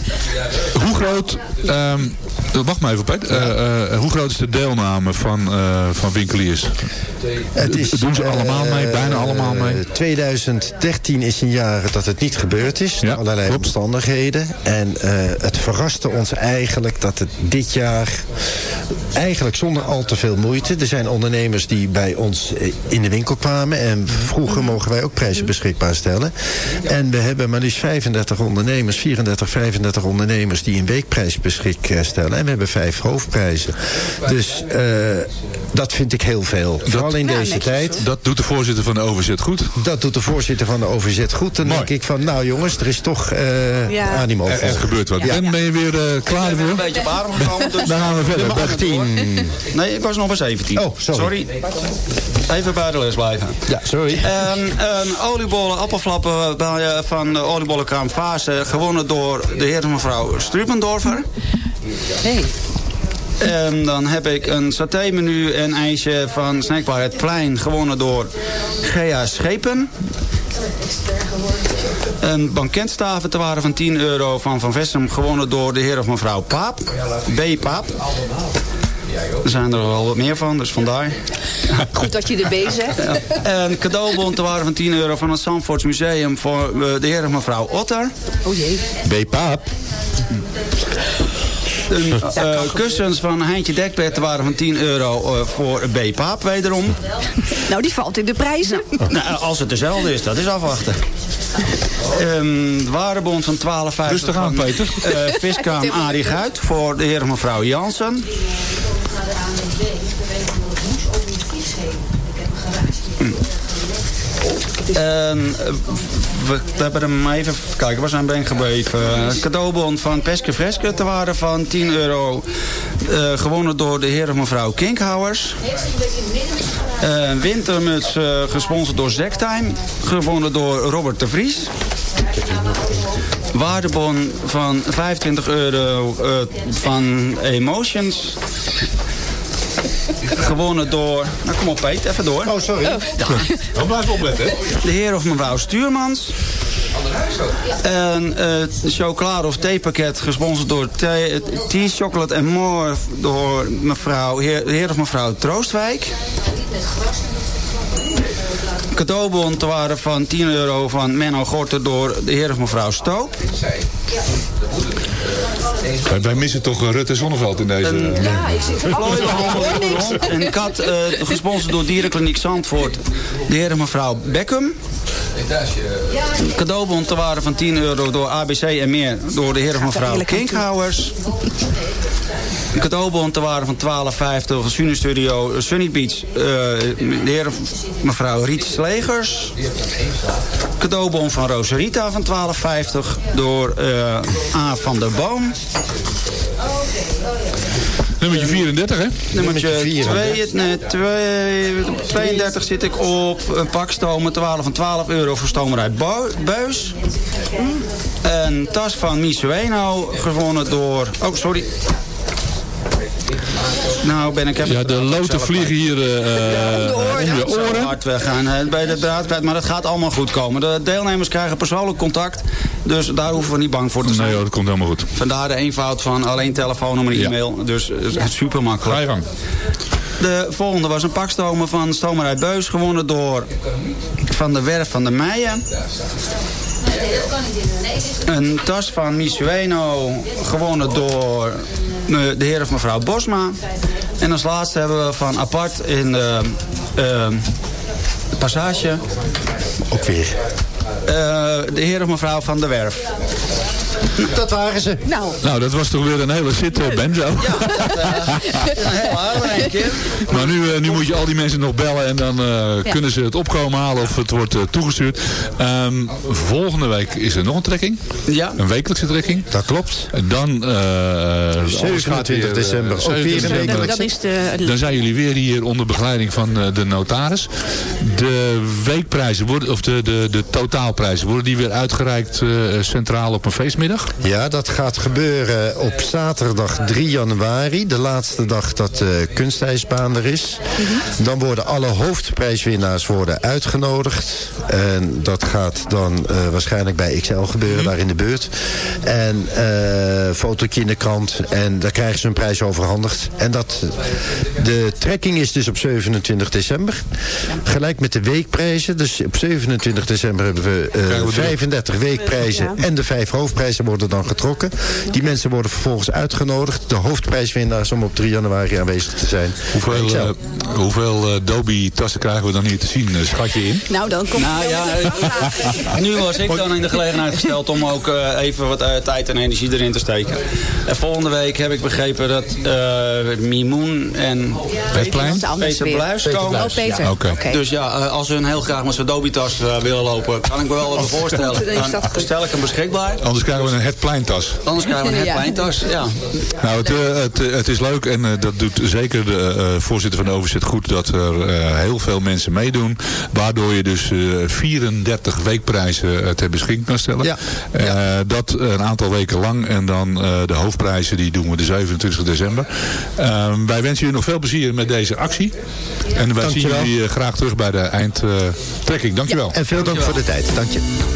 Hoe groot um, wacht maar even, Pet. Eh, eh, hoe groot is de deelname van, eh, van winkeliers? Het is, Doen ze allemaal mee? Bijna allemaal mee? 2013 is een jaar dat het niet gebeurd is. door allerlei omstandigheden. En eh, het verraste ons eigenlijk dat het dit jaar... eigenlijk zonder al te veel moeite... er zijn ondernemers die bij ons eh, in de winkel kwamen... en vroeger mogen wij ook prijzen beschikbaar stellen. En we hebben maar liefst 35 ondernemers... 34, 35 ondernemers die een weekprijs beschikbaar stellen. We hebben vijf hoofdprijzen. Dus eh, dat vind ik heel veel. Vooral in deze tijd. Dat doet de voorzitter van de OVZ goed. Dat doet de voorzitter van de OVZ goed. Dan denk ik van, nou jongens, er is toch eh Ja. animo Er, voor. er gebeurt wat. Ja. Ben, ben je weer eh, klaar Ik ben een beetje op adem gekomen. Dus Dan gaan we verder. Dag het, hoor. 10. Nee, ik was nog bij 17. Oh, sorry. Even bij de les blijven. Ja, sorry. En een oliebollen, appelflappen bij, van de oliebollenkraam Fase. Gewonnen door de heer en mevrouw Strupendorfer. Hey. En dan heb ik een saté-menu en ijsje van Snackbar Het Plein. Gewonnen door Gea Schepen. Een banketstaven te waarde van 10 euro van Van Vessem. Gewonnen door de heer of mevrouw Paap. B. Paap. Er zijn er wel wat meer van, dus vandaar. Goed dat je de B zegt. Een cadeaubon te waarde van 10 euro van het Zandvoorts Museum voor eh, de heer en mevrouw Otter. Oh jee. B-paap. Een eh, kussens van Heintje Dekbed waarde van 10 euro eh, voor B. Paap wederom. Nou, die valt in de prijzen. Nou, als het dezelfde is, dat is afwachten. Een waardebond van 12,50 Rustig aan, van Peter. eh, viskraam Arie Guit voor de heer en mevrouw Jansen. En eh, we hebben hem even kijken, waar zijn we cadeaubon van Peske Freske te waarde van 10 euro. eh, gewonnen door de heer of mevrouw Kinkhouwers. Een wintermuts eh, gesponsord door Zektime. Gewonnen door Robert de Vries. Waardebon van 25 euro eh, van Emotions. Gewonnen door... Nou, kom op Peet, even door. Oh, sorry. Dan blijf opletten. De heer of mevrouw Stuurmans. Een eh chocolade of theepakket gesponsord door Thee- Tea Chocolate and More door mevrouw, heer, de heer of mevrouw Troostwijk. Cadeaubon te waarde van 10 euro van Menno Gorter door de heer of mevrouw Stoop. Wij, wij missen toch eh, Rutte Zonneveld in deze... Ja, ik zit. Een kat eh, gesponsord door Dierenkliniek Zandvoort. De heer en mevrouw Beckham. Een cadeaubon te waarde van 10 euro door ABC en meer. Door de heer en mevrouw Kinkhouwers. Een cadeaubon te waarde van 12,50 Sunny Studio Sunny Beach. eh, de heer mevrouw Riet Slegers. Cadeaubon van Roserita van 12,50 door eh, A. van der Boom. Nummertje 34, hè? Nummertje Nummertje 2, nee, twee- 32 zit ik op een pak stomen te waarde van 12 euro voor stomerij Bo- Beus. Een tas van Misueno gewonnen door... Oh, sorry. Nou ben ik even... Ja, de loten vliegen hier eh, eh, om je Zo oren. hard weggaan hè, bij de draad kwijt, maar dat gaat allemaal goed komen. De deelnemers krijgen persoonlijk contact, dus daar hoeven we niet bang voor te zijn. Nee hoor, dat komt helemaal goed. Vandaar de eenvoud van alleen telefoonnummer en Ja. e-mail. Dus eh, super makkelijk. Ga je gang. De volgende was een pakstomen van Stomerij Beus. Gewonnen door Van de Werf van de Meijen. Een tas van Misueno. Gewonnen door eh, de heer of mevrouw Bosma. En als laatste hebben we van apart in de, eh, de passage... Ook weer. eh, de heer of mevrouw van de Werf. Dat waren ze. Nou, Nou, dat was toch weer een hele zit, uh, Benzo. Een heel aardig in één keer. Maar nu, eh, nu moet je al die mensen nog bellen en dan eh, kunnen ze het opkomen halen of het wordt eh, toegestuurd. Ehm, volgende week is er nog een trekking. Ja. Een wekelijkse trekking. Dat klopt. En dan... eh, alles gaat 27 weer, eh, december. Ook weer een 27 wekelijkse. dat is de... Dan zijn jullie weer hier onder begeleiding van eh, de notaris. De weekprijzen, worden, of de, de, de totaalprijzen, worden die weer uitgereikt eh, centraal op een feestmiddag? Ja, dat gaat gebeuren op zaterdag 3 januari. De laatste dag dat de kunstijsbaan er is. Dan worden alle hoofdprijswinnaars worden uitgenodigd. En dat gaat dan uh, waarschijnlijk bij XL gebeuren, daar in de buurt. En uh, fotootje in de krant. En daar krijgen ze een prijs overhandigd. En dat, de trekking is dus op 27 december. Gelijk met de weekprijzen. Dus op 27 december hebben we uh, 35 weekprijzen. En de vijf hoofdprijzen worden dan getrokken. Die mensen worden vervolgens uitgenodigd. De hoofdprijswinnaars om op 3 januari aanwezig te zijn. Hoeveel, uh, hoeveel uh, Dobie-tassen krijgen we dan hier te zien? Uh, schat je in? Nou, dan komt nou, ja, Nu was ik dan in de gelegenheid gesteld om ook even wat tijd en energie erin te steken. En volgende week heb ik begrepen dat Mimoen en Peter, Peter Bluis komen. Oh, Peter. Ja, okay. Okay. Dus ja, als hun heel graag met zijn Dobie-tas willen lopen, kan ik me wel even voorstellen. Dan stel ik hem beschikbaar. Anders krijgen we een het pleintas. Anders krijgen we een het pleintas, ja. Nou, het, uh, het, het, is leuk en uh, dat doet zeker de voorzitter van de overzet goed dat er heel veel mensen meedoen. Waardoor je dus 34 weekprijzen ter beschikking kan stellen. Ja. ja. Dat een aantal weken lang en dan de hoofdprijzen die doen we de 27 december. Ehm, wij wensen jullie nog veel plezier met deze actie. En wij zien jullie graag terug bij de eindtrekking. Dankjewel. Ja, en veel dank voor de tijd. Dank je.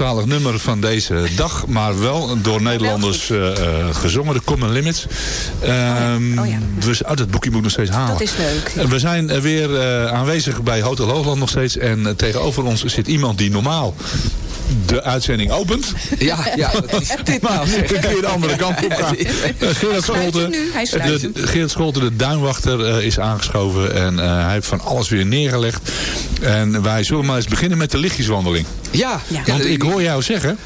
Engelstalig nummer van deze dag. Maar wel door Nederlanders uh, gezongen. De Common Limits. Um, oh, ja. dus, oh, dat boekje moet nog steeds halen. Dat is leuk. We zijn weer aanwezig bij Hotel Hoogland nog steeds. En tegenover ons zit iemand die normaal de uitzending opent. Ja, ja dat is een keer de andere kant op gaan. Gerard Scholten, de, Gerard Scholten, de duinwachter, uh, is aangeschoven. En uh, hij heeft van alles weer neergelegd. En wij zullen maar eens beginnen met de lichtjeswandeling. Ja. ja. Want ik hoor jou zeggen,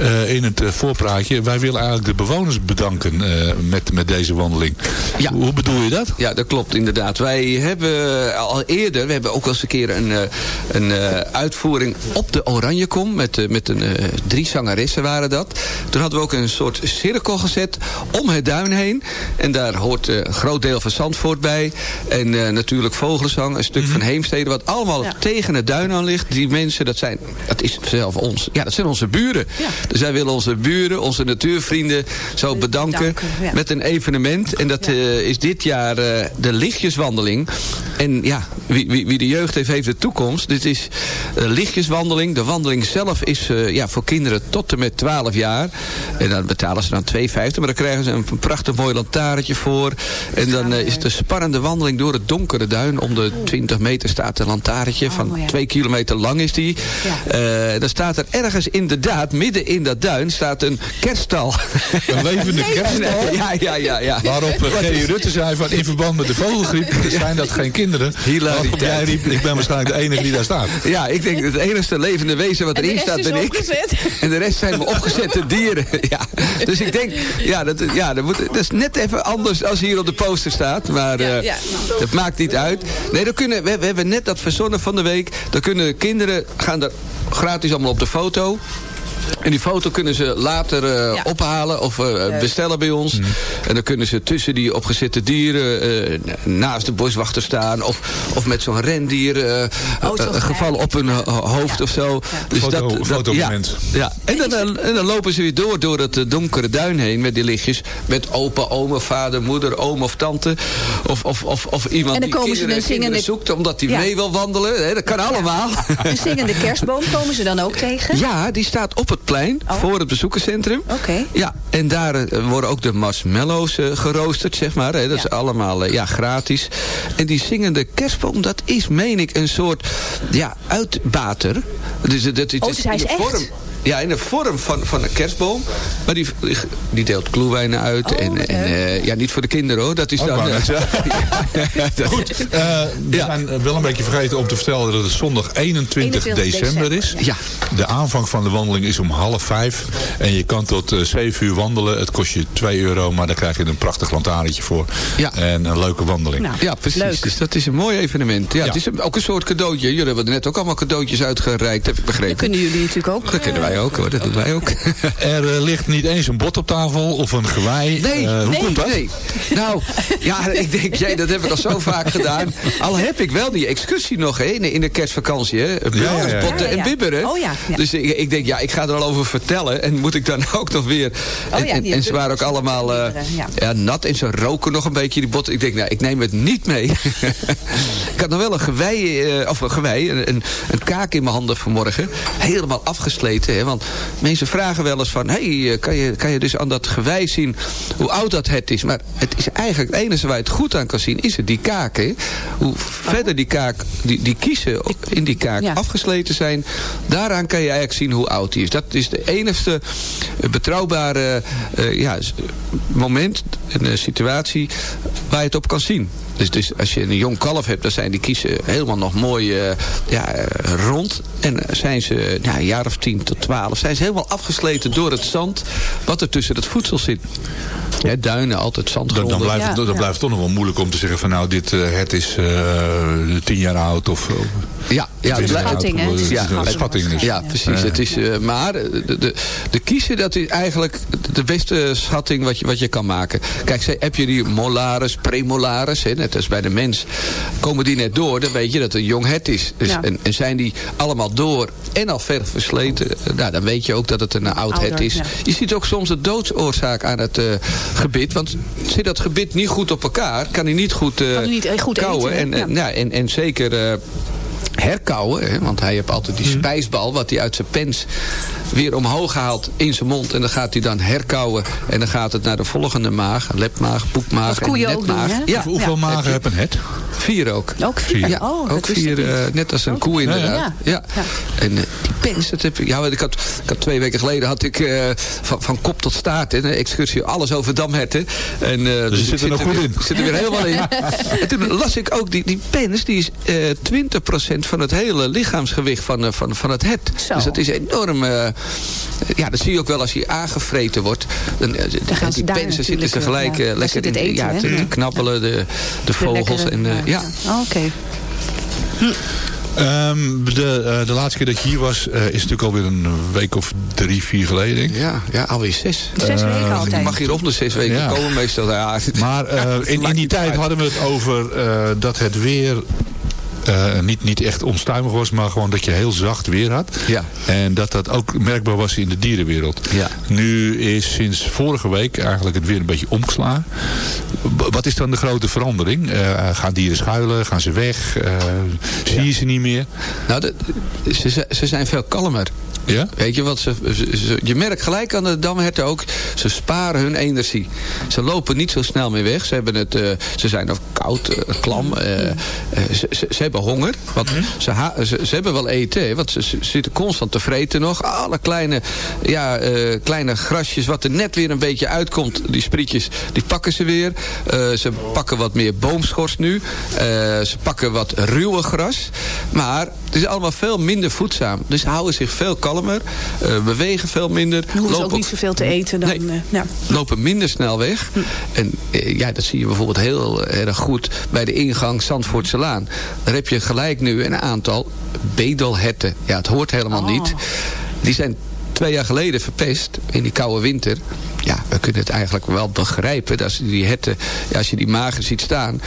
uh, in het voorpraatje... wij willen eigenlijk de bewoners bedanken met, met deze wandeling. Ja. Hoe bedoel je dat? Ja, dat klopt inderdaad. Wij hebben al eerder, we hebben ook wel eens een keer een, een uitvoering op de Oranjekom... met met, met een, uh, drie zangeressen waren dat. Toen hadden we ook een soort cirkel gezet om het duin heen. En daar hoort uh, een groot deel van Zandvoort bij. En uh, natuurlijk Vogelzang, een stuk mm -hmm. van Heemstede... wat allemaal ja. tegen het duin aan ligt. Die mensen, dat zijn, dat is zelf ons. Ja, dat zijn onze buren. Ja. Dus wij willen onze buren, onze natuurvrienden zo bedanken, bedanken met een evenement. En dat is dit jaar de lichtjeswandeling. En ja, wie, wie, wie, de jeugd heeft, heeft de toekomst. Dit is lichtjeswandeling. De wandeling zelf is uh, ja, voor kinderen tot en met 12 jaar. En dan betalen ze dan 2,50. Maar dan krijgen ze een prachtig mooi lantaarnje voor. En dan uh, is het een spannende wandeling door het donkere duin. Om de 20 meter staat een lantaarnje. Oh, van 2 kilometer lang is die. Ja. Uh, dan staat er ergens inderdaad, midden in dat duin, staat een kerststal. Een levende kerststal? Ja, ja, ja. ja. Waarop G. Rutte zei van in verband met de vogelgriep zijn dat geen kinderen. Hilariteit. jij riep, ik ben waarschijnlijk de enige die daar staat. Ja, ik denk het enige levende wezen wat erin staat ben ik. En de rest zijn opgezette dieren. Ja. Dus ik denk, ja, dat, ja dat, moet, dat is net even anders als hier op de poster staat. Maar ja, uh, ja. dat maakt niet uit. Nee, dan kunnen, we, we hebben net dat verzonnen van de week. Dan kunnen kinderen gaan er gratis allemaal op de foto. En die foto kunnen ze later uh, ja. ophalen of uh, bestellen bij ons. Mm. En dan kunnen ze tussen die opgezette dieren uh, naast de boswachter staan. Of, of met zo'n rendier oh, gevallen op hun hoofd ja. of zo. Dus foto, dat, fotomoment. Ja, ja. En, dan, en dan lopen ze weer door, door het donkere duin heen met die lichtjes. Met opa, oma, vader, moeder, oom of tante. Of, of, of, of iemand en dan die komen kinderen, ze zingende... zoekt omdat hij mee wil wandelen. Hè, dat kan allemaal. Een zingende kerstboom komen ze dan ook tegen? Ja, die staat op het plein oh. voor het bezoekerscentrum. Oké. Okay. Ja, en daar uh, worden ook de marshmallows uh, geroosterd, zeg maar. Hè. Dat ja. is allemaal uh, ja, gratis. En die zingende kerstboom, dat is, meen ik, een soort ja, uitbater. Dus, dat, oh, dus hij is vorm, echt? Ja, in de vorm van, van een kerstboom. Maar die, die deelt kloewijnen uit. Oh, en, en uh, ja, niet voor de kinderen hoor. Dat is oh, dan... Uh, ja, Goed, uh, we ja. zijn wel een beetje vergeten om te vertellen dat het zondag 21, 21 december, december is. Ja. De aanvang van de wandeling is om half vijf. En je kan tot 7 uur wandelen. Het kost je 2 euro, maar daar krijg je een prachtig lantaarnetje voor. Ja. En een leuke wandeling. Nou, ja, precies. Leuk. Dus dat is een mooi evenement. Ja, ja. Het is ook een soort cadeautje. Jullie hebben net ook allemaal cadeautjes uitgereikt, heb ik begrepen. Dat kunnen jullie natuurlijk ook. Dat kunnen wij ook hoor, dat doen wij ook. Er uh, ligt niet eens een bot op tafel of een gewei. Nee, uh, hoe nee, komt dat? Nee. Nou, ja, ik denk, jij, dat heb ik al zo vaak gedaan. Al heb ik wel die excursie nog hè, in de kerstvakantie. Hè. Ja, ja, botten en bibberen. Oh, ja, ja. Dus ik, ik, denk, ja, ik ga er al over vertellen. En moet ik dan ook nog weer... Oh, en, en, en, ze waren ook allemaal uh, ja. nat en ze roken nog een beetje die botten. Ik denk, nou, ik neem het niet mee. ik had nog wel een gewei, of een gewei, een, een, een kaak in mijn handen vanmorgen. Helemaal afgesleten. Hè, want mensen vragen wel eens van... hey, kan, je, kan je dus aan dat gewei zien hoe oud dat het is? Maar het is eigenlijk het enige waar je het goed aan kan zien... is het die kaak. Hè? Hoe verder die kaak, die, die kiezen in die kaak ja. afgesleten zijn... daaraan kan je eigenlijk zien hoe oud die is. Dat is de enige betrouwbare uh, ja, moment, een situatie... waar je het op kan zien. Dus, dus, als je een jong kalf hebt, dan zijn die kiezen helemaal nog mooi uh, ja, rond. En zijn ze een jaar of tien tot twaalf, zijn ze helemaal afgesleten door het zand wat er tussen het voedsel zit. Ja, duinen, altijd zandgronden. Dan, dan, blijft, het, dan ja. blijft het toch nog wel moeilijk om te zeggen van nou, dit uh, het is uh, tien jaar oud of... Ja, ja, het schatting, hè? Ja, ja, schatting dus. Ja, precies. Het is, uh, maar de, de, de kiezen, dat is eigenlijk de beste schatting wat je, wat je kan maken. Kijk, heb je die molaris, premolaris, hè, net als bij de mens, komen die net door, dan weet je dat het een jong het is. Dus, ja. en, en, zijn die allemaal door en al ver versleten, nou, dan weet je ook dat het een oud het is. Ja. Je ziet ook soms de doodsoorzaak aan het uh, gebit, want zit dat gebit niet goed op elkaar, kan hij niet goed, uh, kan hij niet goed kouwen. Eten, en, ja. en, en, en zeker... Uh, herkauwen. Hè, want hij heeft altijd die spijsbal wat hij uit zijn pens weer omhoog haalt in zijn mond. En dan gaat hij dan herkauwen. En dan gaat het naar de volgende maag. Lepmaag, poepmaag en netmaag. doen, ja. Hoeveel Ja. magen hebben een het? Vier ook. Ook vier? Ja, Oh, ook vier, eh, net als een koe inderdaad. Ja. Ja. Ja. En eh, pens, dat heb ik, ja, ik, had, ik had twee weken geleden had ik eh, van, van kop tot staart een excursie, alles over damherten. En, eh, dus je ik zit er nog goed weer- in. Ik zit er weer helemaal in. en toen las ik ook, die, die pens, die is eh 20% van het hele lichaamsgewicht van, van, van het het. Zo. Dus dat is enorm, eh, ja, dat zie je ook wel als hij aangevreten wordt. Dan, gaan ze die pensen zitten natuurlijk, ze gelijk ja, daar lekker in, eten, ja, te, knabbelen, de, de vogels. lekkere- en, eh, ja. Oh, Oké. Ehm, de, eh, de laatste keer dat je hier was, eh, is natuurlijk alweer een week of drie, vier geleden. denk ik. Ja, ja, alweer zes. Zes weken Ik altijd. mag hier om de zes weken Ja. komen meestal. Ja, Maar eh, in, in die tijd uit. hadden we het over eh, dat het weer eh, niet, niet echt onstuimig was, maar gewoon dat je heel zacht weer had. Ja. En dat dat ook merkbaar was in de dierenwereld. Ja. Nu is sinds vorige week eigenlijk het weer een beetje omgeslagen. Wat is dan de grote verandering? Eh, gaan dieren schuilen? Gaan ze weg? Eh, zie je ze niet meer? Nou, de- ze- ze zijn veel kalmer. Ja? Weet je wat? Ze, ze- ze- je merkt gelijk aan de damherten ook. Ze sparen hun energie. Ze lopen niet zo snel meer weg. Ze, hebben het, eh, ze zijn ook koud, eh, klam. eh, ze, ze, hebben honger. Want ze, ha- ze, ze hebben wel eten. Hè, want ze, zitten constant te vreten nog. Alle kleine, ja, kleine grasjes wat er net weer een beetje uitkomt. Die sprietjes, die pakken ze weer. Ze pakken wat meer boomschors nu. Ze pakken wat ruwe gras. Maar het is allemaal veel minder voedzaam. Dus ze houden zich veel kalmer. Eh, bewegen veel minder. Dan hoeven ze ook lopen niet zoveel te eten dan... Nee. eh, ja. lopen minder snel weg. En eh, ja, dat zie je bijvoorbeeld heel erg goed bij de ingang Zandvoortse Laan. Daar heb je gelijk nu een aantal bedelherten. Ja, het hoort helemaal Oh. niet. Die zijn twee jaar geleden verpest in die koude winter. Ja, kunnen het eigenlijk wel begrijpen. Dat ze die herten, ja, als je die magen ziet staan.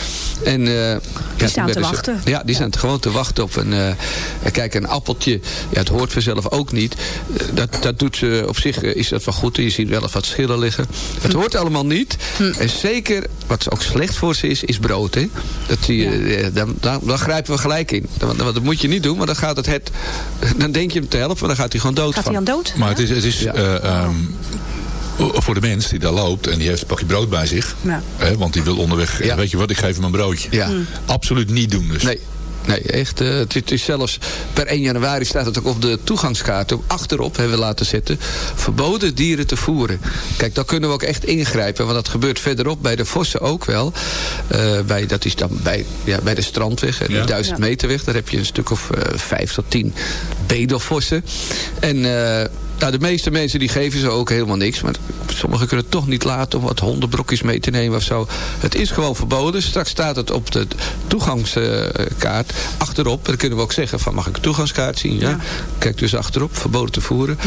En, eh, ja, toen staan te ze- wachten. ja, die staan gewoon te wachten op een... eh, kijk, een appeltje, ja, het hoort vanzelf ook niet. Eh, dat, dat doet ze op zich, is dat wel goed. Je ziet wel eens wat schillen liggen. Het hoort allemaal niet. En zeker, wat ook slecht voor ze is, is brood. Hè? Dat eh, dan, dan, dan grijpen we gelijk in. Want, want dat moet je niet doen, maar dan gaat het het... Dan denk je hem te helpen, maar dan gaat hij gewoon dood Gaat van. hij aan dood? Maar het is, het is eh, ehm, voor de mens die daar loopt en die heeft een pakje brood bij zich. Ja. Hè, want die wil onderweg, Ja. weet je wat, ik geef hem een broodje. Ja. Absoluut niet doen dus. Nee. Nee, echt. eh, het, het is zelfs per 1 januari staat het ook op de toegangskaart. Achterop hebben we laten zetten. Verboden dieren te voeren. Kijk, daar kunnen we ook echt ingrijpen. Want dat gebeurt verderop bij de vossen ook wel. Eh, bij, dat is dan bij, ja, bij de strandweg. Die Ja. 1000 Ja. meter weg. Daar heb je een stuk of eh, vijf tot tien bedelvossen. En eh, nou, de meeste mensen die geven ze ook helemaal niks. Maar sommigen kunnen het toch niet laten om wat hondenbrokjes mee te nemen of zo. Het is gewoon verboden. Straks staat het op de toegangskaart achterop. Dan kunnen we ook zeggen van mag ik een toegangskaart zien? Ja. Kijk dus achterop, verboden te voeren.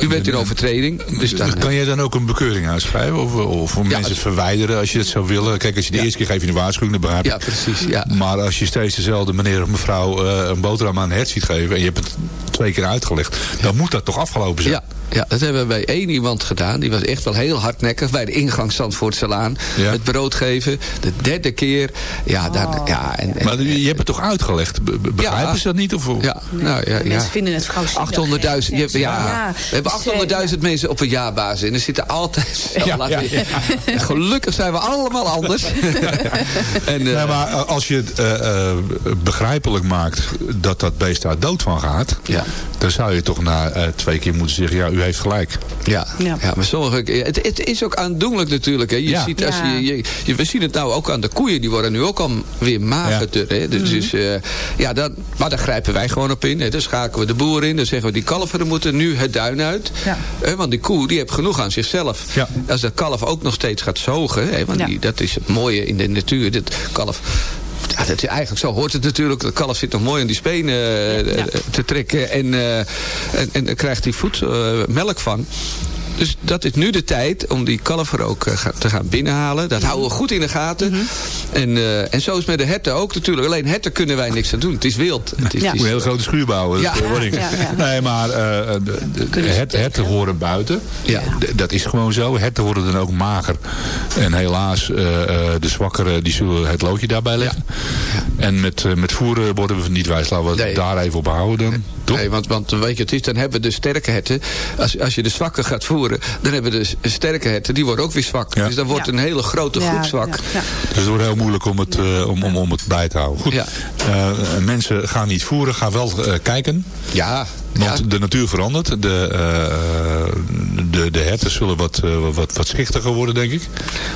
U bent in overtreding. Dus dan, kan jij dan ook een bekeuring uitschrijven? Of, of voor mensen het- verwijderen als je het zou willen? Kijk, als je de eerste keer geef je een waarschuwing, dan begrijp ik. Ja, precies. Ja. Maar als je steeds dezelfde meneer of mevrouw eh, een boterham aan een hert ziet geven... en je hebt het twee keer uitgelegd, dan moet dat toch afgelopen zijn? Ja, dat hebben we bij één iemand gedaan. Die was echt wel heel hardnekkig bij de ingang Zandvoortse Laan. Ja. Het brood geven. De derde keer. Ja, dan, ja, en, en- Maar je hebt het toch uitgelegd? Be- be- begrijpen Ja. ze dat niet? Of, ja, nou, ja, ja. Mensen vinden het gauw zielig, 800.000, hè? je hebt- ja, Ja, we hebben dus, 800.000 mensen op een jaarbasis. En er zitten altijd... Ja, Gelukkig zijn we allemaal anders. en, eh, Nee, maar eh, als je het eh, eh, begrijpelijk maakt dat dat beest daar dood van gaat... Ja. dan zou je toch na eh, twee keer moeten zeggen... ja, u heeft gelijk. Ja, Ja. ja. maar sommige... Het, het is ook aandoenlijk natuurlijk. Hè. Je Ja. ziet als Ja. je, je, je- we zien het nou ook aan de koeien. Die worden nu ook al weer magerder. Hè. Dus, dus, eh, ja, dan, maar daar grijpen wij gewoon op in. Hè. Dan schakelen we de boer in. Dan zeggen we die kalveren moeten nu het duin uit. Ja. Hè, want die koe die heeft genoeg aan zichzelf. Ja. Als dat kalf ook nog steeds gaat zogen. Hè, want Ja. die, dat is het mooie in de natuur. Dat kalf... Ja, dat is eigenlijk zo hoort het natuurlijk. Dat kalf zit nog mooi in die spenen eh, Ja. te trekken. En, eh, en, en krijgt hij voed, eh, melk van. Dus dat is nu de tijd om die kalver ook eh, te gaan binnenhalen. Dat houden we goed in de gaten. Mhm. en, eh, en zo is met de herten ook natuurlijk. Alleen herten kunnen wij niks aan doen. Het is wild. Het is, Ja. het is- een hele grote schuur bouwen. Ja. Nee, maar eh, de, de, het, herten horen buiten. Ja. Dat is gewoon zo. Herten worden dan ook mager. En helaas, eh, eh, de zwakkeren die zullen het loodje daarbij leggen. En met, met voeren worden we niet wijs. Laten we Nee. daar even op houden dan. Toch? Nee, want, want weet je, het is, dan hebben de sterke herten, als, als je de zwakke gaat voeren, dan hebben de sterke herten, die worden ook weer zwak. Ja. Dus dan wordt Ja. een hele grote Ja, groep zwak. ja, ja. Dus het wordt heel moeilijk om het, eh, om, om, om het bij te houden. Goed. Ja. Eh, mensen gaan niet voeren, gaan wel eh, kijken. Ja, Want ja. de natuur verandert. De, eh, de, de herten zullen wat, eh, wat, wat schichtiger worden, denk ik.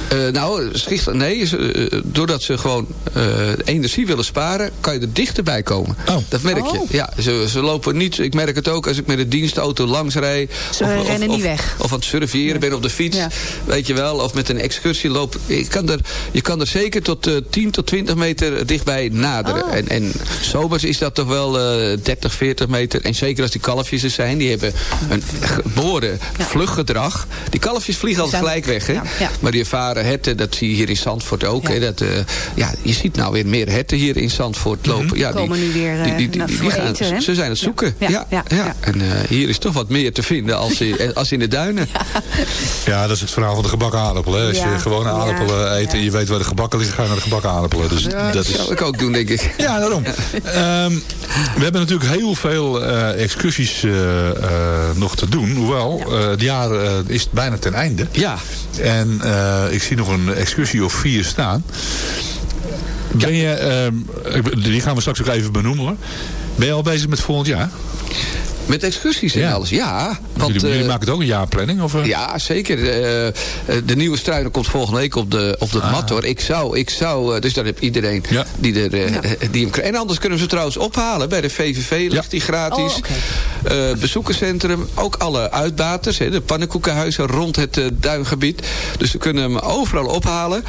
Eh, nou, schicht, nee, ze, doordat ze gewoon eh, energie willen sparen, kan je er dichterbij komen. Oh. Dat merk je. Oh. Ja, ze, ze lopen niet, ik merk het ook als ik met de dienstauto langs rijd. Ze rennen of, niet weg. Of aan het surferen ben op de fiets, Ja. weet je wel. Of met een excursie lopen. Ik kan er, je kan er zeker tot eh 10 tot 20 meter dichtbij naderen. Oh. En, en zomers is dat toch wel eh 30, 40 meter. En zeker als die kalfjes er zijn, die hebben een geboren vluggedrag. Die kalfjes vliegen altijd gelijk weg, hè. Ja, ja. Maar die ervaren herten, dat zie je hier in Zandvoort ook. Ja. Hè, dat, eh, ja, je ziet nou weer meer herten hier in Zandvoort lopen. Ja, Komen nu weer, eh, naar- voor gaan, eten? Ze zijn het zoeken. Ja, Ja, ja, ja, ja. En eh, hier is toch wat meer te vinden als in, als in de duinen. Ja, dat is het verhaal van de gebakken aardappel. Hè. Als Ja. je gewone Ja. aardappelen eet en je weet waar de gebakken liggen, ga je naar de gebakken aardappelen. Dus Ja, dat dat is... zou ik ook doen, denk ik. Ja, daarom. Ehm, we hebben natuurlijk heel veel eh, excursies eh, eh, nog te doen. Hoewel, eh, het jaar is bijna ten einde. Ja, En eh, ik zie nog een excursie of vier staan. Ben je, ehm, die gaan we straks ook even benoemen hoor. Ben je al bezig met volgend jaar? Met excursies en Ja. alles. Ja, want... jullie, jullie eh, maken het ook een jaarplanning? Of, eh? Ja, zeker. Eh, de nieuwe struiner komt volgende week op de, op de mat hoor. Ik zou, ik zou, dus dat heb iedereen Ja. die, er, die hem krijgt. En anders kunnen ze trouwens ophalen bij de VVV. Ligt Ja. die gratis. Oh. Eh, bezoekerscentrum. Ook alle uitbaters. Hè, de pannenkoekenhuizen rond het duingebied. Dus we kunnen hem overal ophalen.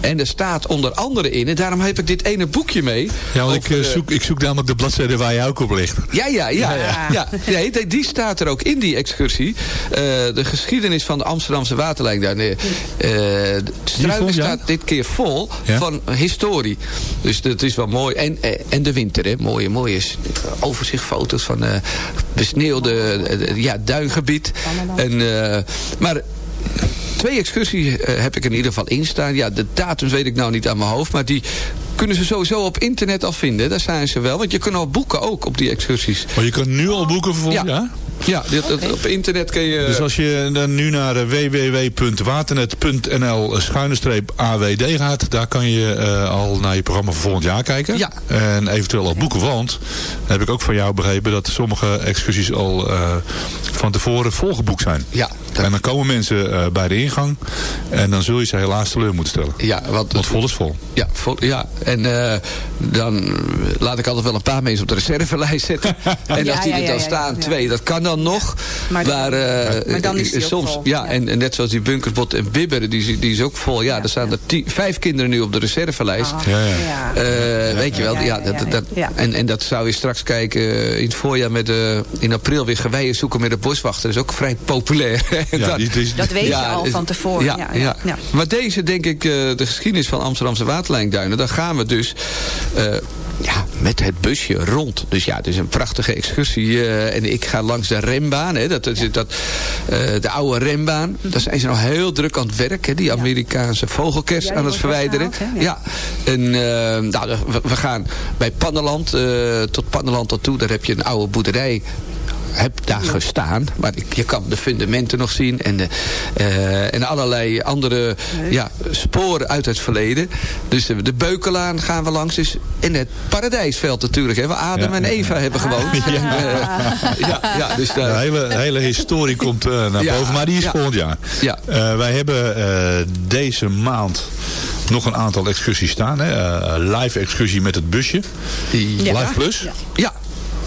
En er staat onder andere in. En daarom heb ik dit ene boekje mee. Ja, want ik, eh, eh, zoek, ik zoek namelijk de bladzijde waar jij ook op ligt. ja, ja, ja. ja, Nee, die- die staat er ook in, die excursie. Eh, de geschiedenis van de Amsterdamse waterlijn. Daar. Eh, de struinen vol, ja? staat dit keer vol Ja? van historie. Dus dat is wel mooi. En, en de winter, hè. Mooie, mooie overzichtfoto's van eh besneeuwde ja, duingebied. En, eh, maar twee excursies eh, heb ik in ieder geval instaan. Ja, de datums weet ik nou niet aan mijn hoofd. Maar die kunnen ze sowieso op internet al vinden. Daar zijn ze wel. Want je kunt al boeken ook op die excursies. Maar je kunt nu al boeken voor volgend Ja. jaar? Ja, dit, op internet kun je... Dus als je dan nu naar eh, www.waternet.nl streep AWD gaat, daar kan je eh, al naar je programma voor volgend jaar kijken. Ja. En eventueel al boeken, want heb ik ook van jou begrepen dat sommige excursies al eh, van tevoren volgeboekt zijn. Ja, dat- En dan komen mensen eh, bij de ingang en dan zul je ze helaas teleur moeten stellen. ja, want, Want vol is vol. ja, vol- ja, en eh, dan laat ik altijd wel een paar mensen op de reservelijst zetten. en Ja, als die ja, er dan ja, staan, ja. twee, dat kan dan nog. Maar Maar, dan- eh, maar dan is die soms, vol. Ja, Ja. En, en net zoals die bunkersbot en bibberen, die, is- die is ook vol. Ja, er staan er tien- vijf kinderen nu op de reservelijst. Ah, Ja, ja. ja. Eh, weet je wel, Ja, ja, ja, ja, dat, dat. En, en dat zou je straks kijken in het voorjaar met de, in april weer geweien zoeken met de boswachter. Dat is ook vrij populair. Die- Dat weet je al van tevoren. Ja, Ja, ja, ja, ja. Maar deze, denk ik, eh, de geschiedenis van Amsterdamse waterlijnduinen. Daar gaan we dus eh, ja, met het busje rond. Dus ja, het is een prachtige excursie. eh, en ik ga langs de rembaan. Hè, dat, is dat, eh, de oude rembaan. Daar zijn ze nog heel druk aan het werk. Hè, die Amerikaanse vogelkers Ja, aan het verwijderen. Ja. En nou, we, we gaan bij Pannenland, tot Pannenland tot toe. Daar heb je een oude boerderij heb daar gestaan. Maar ik- je kan de fundamenten nog zien. En, de, eh, en allerlei andere ja, sporen uit het verleden. Dus de, de Beukelaan gaan we langs. Dus in het paradijsveld natuurlijk. Hè, waar Adam Ja. en Eva hebben gewoond. Ah. Eh, ja, ja, dus De daar, hele, hele historie komt eh, naar Ja, boven, maar die is ja. volgend jaar. Ja. Eh, wij hebben eh, deze maand nog een aantal excursies staan. Hè. Eh, live excursie met het busje. ja. Live Plus. Ja,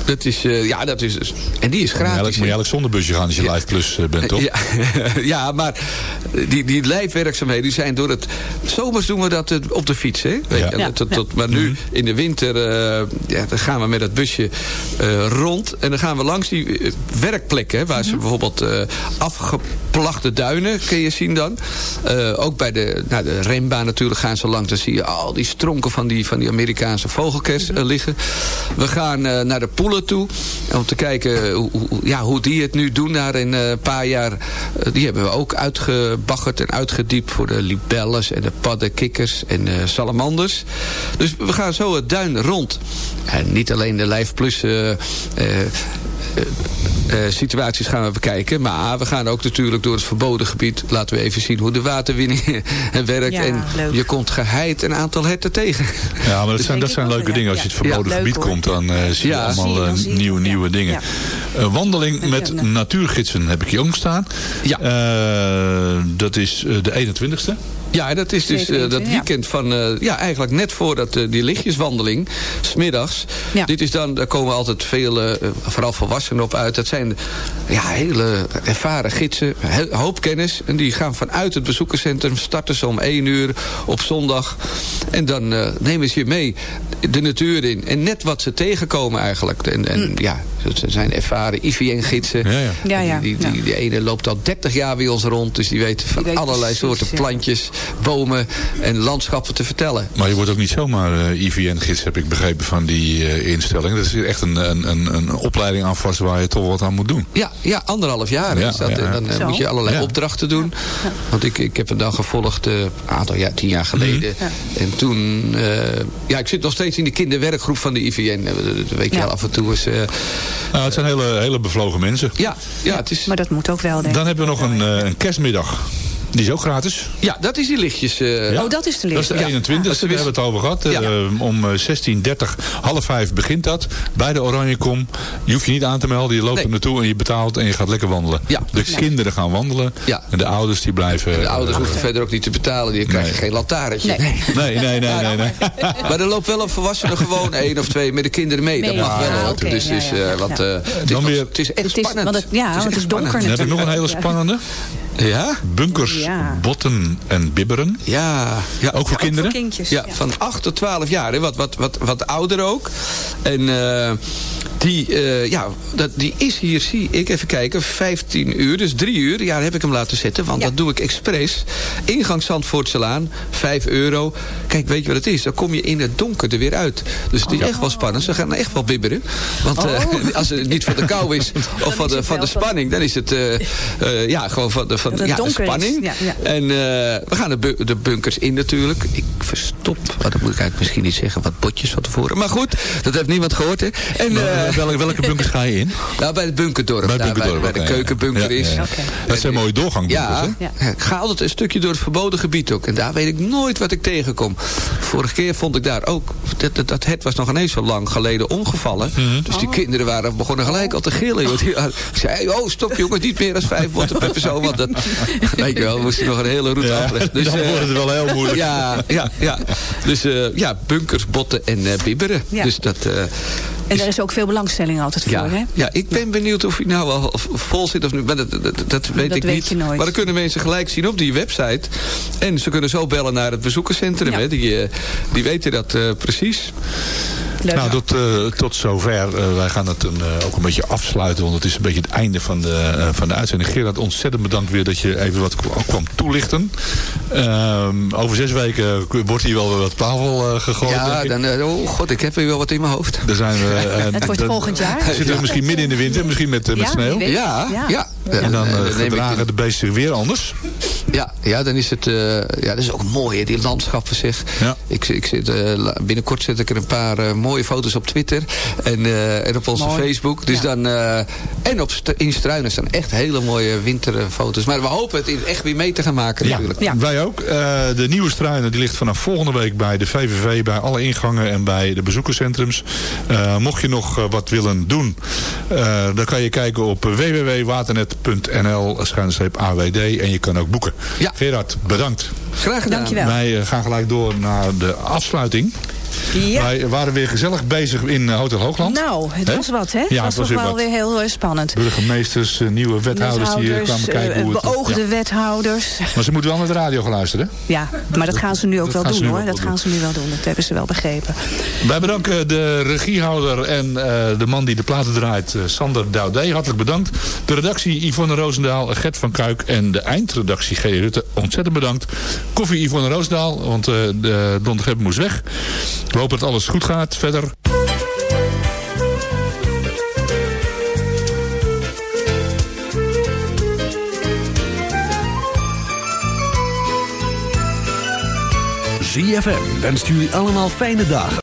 dat is, eh, ja, dat is, en die is gratis. moet je eigenlijk zonder busje gaan als je Live Plus eh, bent, toch? Ja, ja, maar die, die lijfwerkzaamheden die zijn door het... Zomers doen we dat eh, op de fiets, hè? Weet Ja. je, Ja, tot, tot, maar nu in de winter eh, ja, dan gaan we met dat busje eh, rond. En dan gaan we langs die werkplekken... hè, waar ze bijvoorbeeld eh, afgeplachte duinen kun je zien dan. Eh, ook bij de, nou, de rembaan natuurlijk gaan ze langs. Dan zie je al die stronken van die, van die Amerikaanse vogelkers eh, liggen. We gaan eh, naar de Poelen Toe. Om te kijken hoe, hoe- ja, hoe die het nu doen na een eh, paar jaar. Eh, die hebben we ook uitgebaggerd en uitgediept voor de libelles en de paddenkikkers en eh, salamanders. Dus we gaan zo het duin rond. En niet alleen de Lijf Plus eh, eh, eh, eh, situaties gaan we bekijken. Maar we gaan ook natuurlijk door het verboden gebied. Laten we even zien hoe de waterwinning werkt. Ja, en leuk. je komt geheid een aantal herten tegen. Ja, maar dat zijn, dat zijn leuke dingen. Als je het verboden Ja. gebied hoor. komt, dan eh, zie je Ja. allemaal Zie je, dan eh, zie je. nieuwe, nieuwe dingen. Ja. Eh, wandeling met natuurgidsen heb ik hier ook staan. Ja. Eh, dat is eh, de 21ste. Ja, dat is dus eh, dat weekend van, eh, ja, eigenlijk net voordat eh, die lichtjeswandeling, smiddags. Ja. Dit is dan, daar komen altijd veel, eh, vooral volwassenen op uit. Dat zijn ja, hele ervaren gidsen, he- hoop kennis. En die gaan vanuit het bezoekerscentrum, starten ze om 1 uur op zondag. En dan eh, nemen ze je mee de natuur in. En net wat ze tegenkomen eigenlijk. En, en ja, ze zijn ervaren IVN-gidsen. Ja, ja. Ja, ja, Die, die, die, die ene loopt al 30 jaar bij ons rond. Dus die weet van weet allerlei precies, soorten ja. plantjes, bomen en landschappen te vertellen. Maar je wordt ook niet zomaar eh, IVN-gids, heb ik begrepen van die eh, instelling. Dat is echt een, een, een, een opleiding aan vast waar je toch wat aan moet doen. Ja, ja anderhalf jaar Ja, is dat. ja, ja. En dan eh, moet je allerlei Ja. opdrachten doen. Want ik, ik heb het dan gevolgd eh, een aantal jaar, tien jaar geleden. Mhm. En toen, eh, ja, ik zit nog steeds in de kinderwerkgroep van de IVN. Dat weet je Ja. wel af en toe eens. eh, Nou, het zijn hele, hele bevlogen mensen. ja, ja, het is, Maar dat moet ook wel, denk ik. Dan hebben we nog een, eh, een kerstmiddag. Die is ook gratis. ja, dat is die lichtjes. eh, Ja. Oh, dat is de Dat is licht. de 21ste, dat is de daar hebben we het over gehad. Eh, Ja. om eh, 16.30, half vijf begint dat. Bij de Oranjekom. Je hoeft je niet aan te melden. Je loopt Nee. er naartoe en je betaalt en je gaat lekker wandelen. Ja. De kinderen gaan wandelen. Ja. En de ouders die blijven... De ouders eh, hoeven verder ook niet te betalen. Die krijgen Nee. geen lantaarntje. Nee. Nee, nee, nee, nee. nee. Maar er loopt wel een volwassene gewoon één of twee met de kinderen mee. dat mag wel. Ja, hoor. oké, dus ja, ja, eh, ja. want, Ja. eh, het, is weer- het is echt Het is- spannend. want het- ja, want het is donker spannend. Dan heb ik nog een hele spannende. Ja? Bunkers, Ja. botten en bibberen. Ja. ja. Ook voor kinderen? kindjes. Ja, van 8 tot 12 jaar. Hè. Wat, wat, wat, wat ouder ook. En eh, die, eh, ja, dat, die is hier, zie ik, even kijken, 15 uur. Dus 3 uur. Ja, daar heb ik hem laten zetten. Want Ja. dat doe ik expres. Ingang Zandvoortselaan, 5 euro. Kijk, weet je wat het is? Dan kom je in het donker er weer uit. Dus het is echt wel spannend. Ze gaan echt wel bibberen. Want eh, als het niet van de kou is of van de, van de spanning, dan is het eh, ja, gewoon van de, van, ja, de spanning. Ja. En we gaan de, bu- de bunkers in natuurlijk. Ik verstop, oh, dat moet ik eigenlijk misschien niet zeggen, wat botjes van tevoren. Maar goed, dat heeft niemand gehoord. Hè. En, welke, welke bunkers ga je in? nou, bij het bunkerdorp, Bij daar, het bunkerdorp, bij, bij de keukenbunker Ja, is. Dat zijn mooie doorgangbunkers, Ja, hè? ja, ik ga altijd een stukje door het verboden gebied ook. En daar weet ik nooit wat ik tegenkom. Vorige keer vond ik daar ook... Dat, dat, dat het was nog ineens zo lang geleden omgevallen. Mhm. Dus die kinderen waren, begonnen gelijk al te gillen. joh. Die, zei, oh stop jongens, niet meer dan vijf botten per persoon. Want dat, weet je wel, we moesten nog een hele route Ja, afleggen. Dus, dan eh, wordt het wel heel moeilijk. Ja, ja, ja. Dus eh, ja, bunkers, botten en eh, bibberen. Ja. Dus dat... En er is ook veel belangstelling altijd voor, ja, hè? ja, ik ben benieuwd of hij nou wel vol zit of niet. Maar dat, dat, dat, dat weet Dat ik weet niet. je nooit. Maar dan kunnen mensen gelijk zien op die website. En ze kunnen zo bellen naar het bezoekerscentrum. Ja. Hè. Die, eh, die weten dat eh, precies. Leuk. Nou, tot, eh, tot zover. Eh, wij gaan het een, eh, ook een beetje afsluiten, want het is een beetje het einde van de, eh, van de uitzending. Gerard, ontzettend bedankt weer dat je even wat kwa- kwam toelichten. Ehm, over zes weken wordt hier wel weer wat tafel eh, gegooid. ja, dan, oh god, ik heb weer wel wat in mijn hoofd. Daar zijn we, Het wordt dan- volgend jaar. dan Zitten we misschien midden in de winter, misschien met, met Ja, sneeuw. Ja, ja. Ja. En dan gedragen de beesten zich weer anders. Ja, ja, dan is het. eh, ja, dat is ook mooi, hè, die landschappen zeg. Ja. Ik, ik zit, eh, binnenkort zet ik er een paar eh, mooie foto's op Twitter en, eh, en op onze Mooi. Facebook. Dus Ja. dan, eh, en op in Struinen staan echt hele mooie winterfoto's. Maar we hopen het in echt weer mee te gaan maken natuurlijk. Ja. Wij ook. Eh, de nieuwe struinen die ligt vanaf volgende week bij de VVV, bij alle ingangen en bij de bezoekerscentrums. Eh, mocht je nog wat willen doen, eh, dan kan je kijken op www.waternet.nl AWD en je kan ook boeken. Ja. Gerard, bedankt. Graag gedaan. Dankjewel. Wij gaan gelijk door naar de afsluiting. Ja. Wij waren weer gezellig bezig in eh, Hotel Hoogland. Nou, het was wat, hè? Ja, het was het was toch wel weer heel eh, spannend. Burgemeesters, eh, nieuwe wethouders die hier kwamen kijken. eh, hoe het, beoogde ja. wethouders. Maar ze moeten wel naar de radio gaan luisteren. Ja, maar dat gaan ze nu ook Dat wel doen, hoor. Dat gaan ze nu wel doen. Dat hebben ze wel begrepen. Wij bedanken de regiehouder en eh, de man die de platen draait, eh, Sander Doudé. Hartelijk bedankt. De redactie Yvonne Roosendaal, Gert van Kuik en de eindredactie G. Rutte. Ontzettend bedankt. Koffie Yvonne Roosendaal, want eh, de Don de Gep moest weg. Ik hoop dat alles goed gaat verder. ZFM wenst jullie allemaal fijne dagen.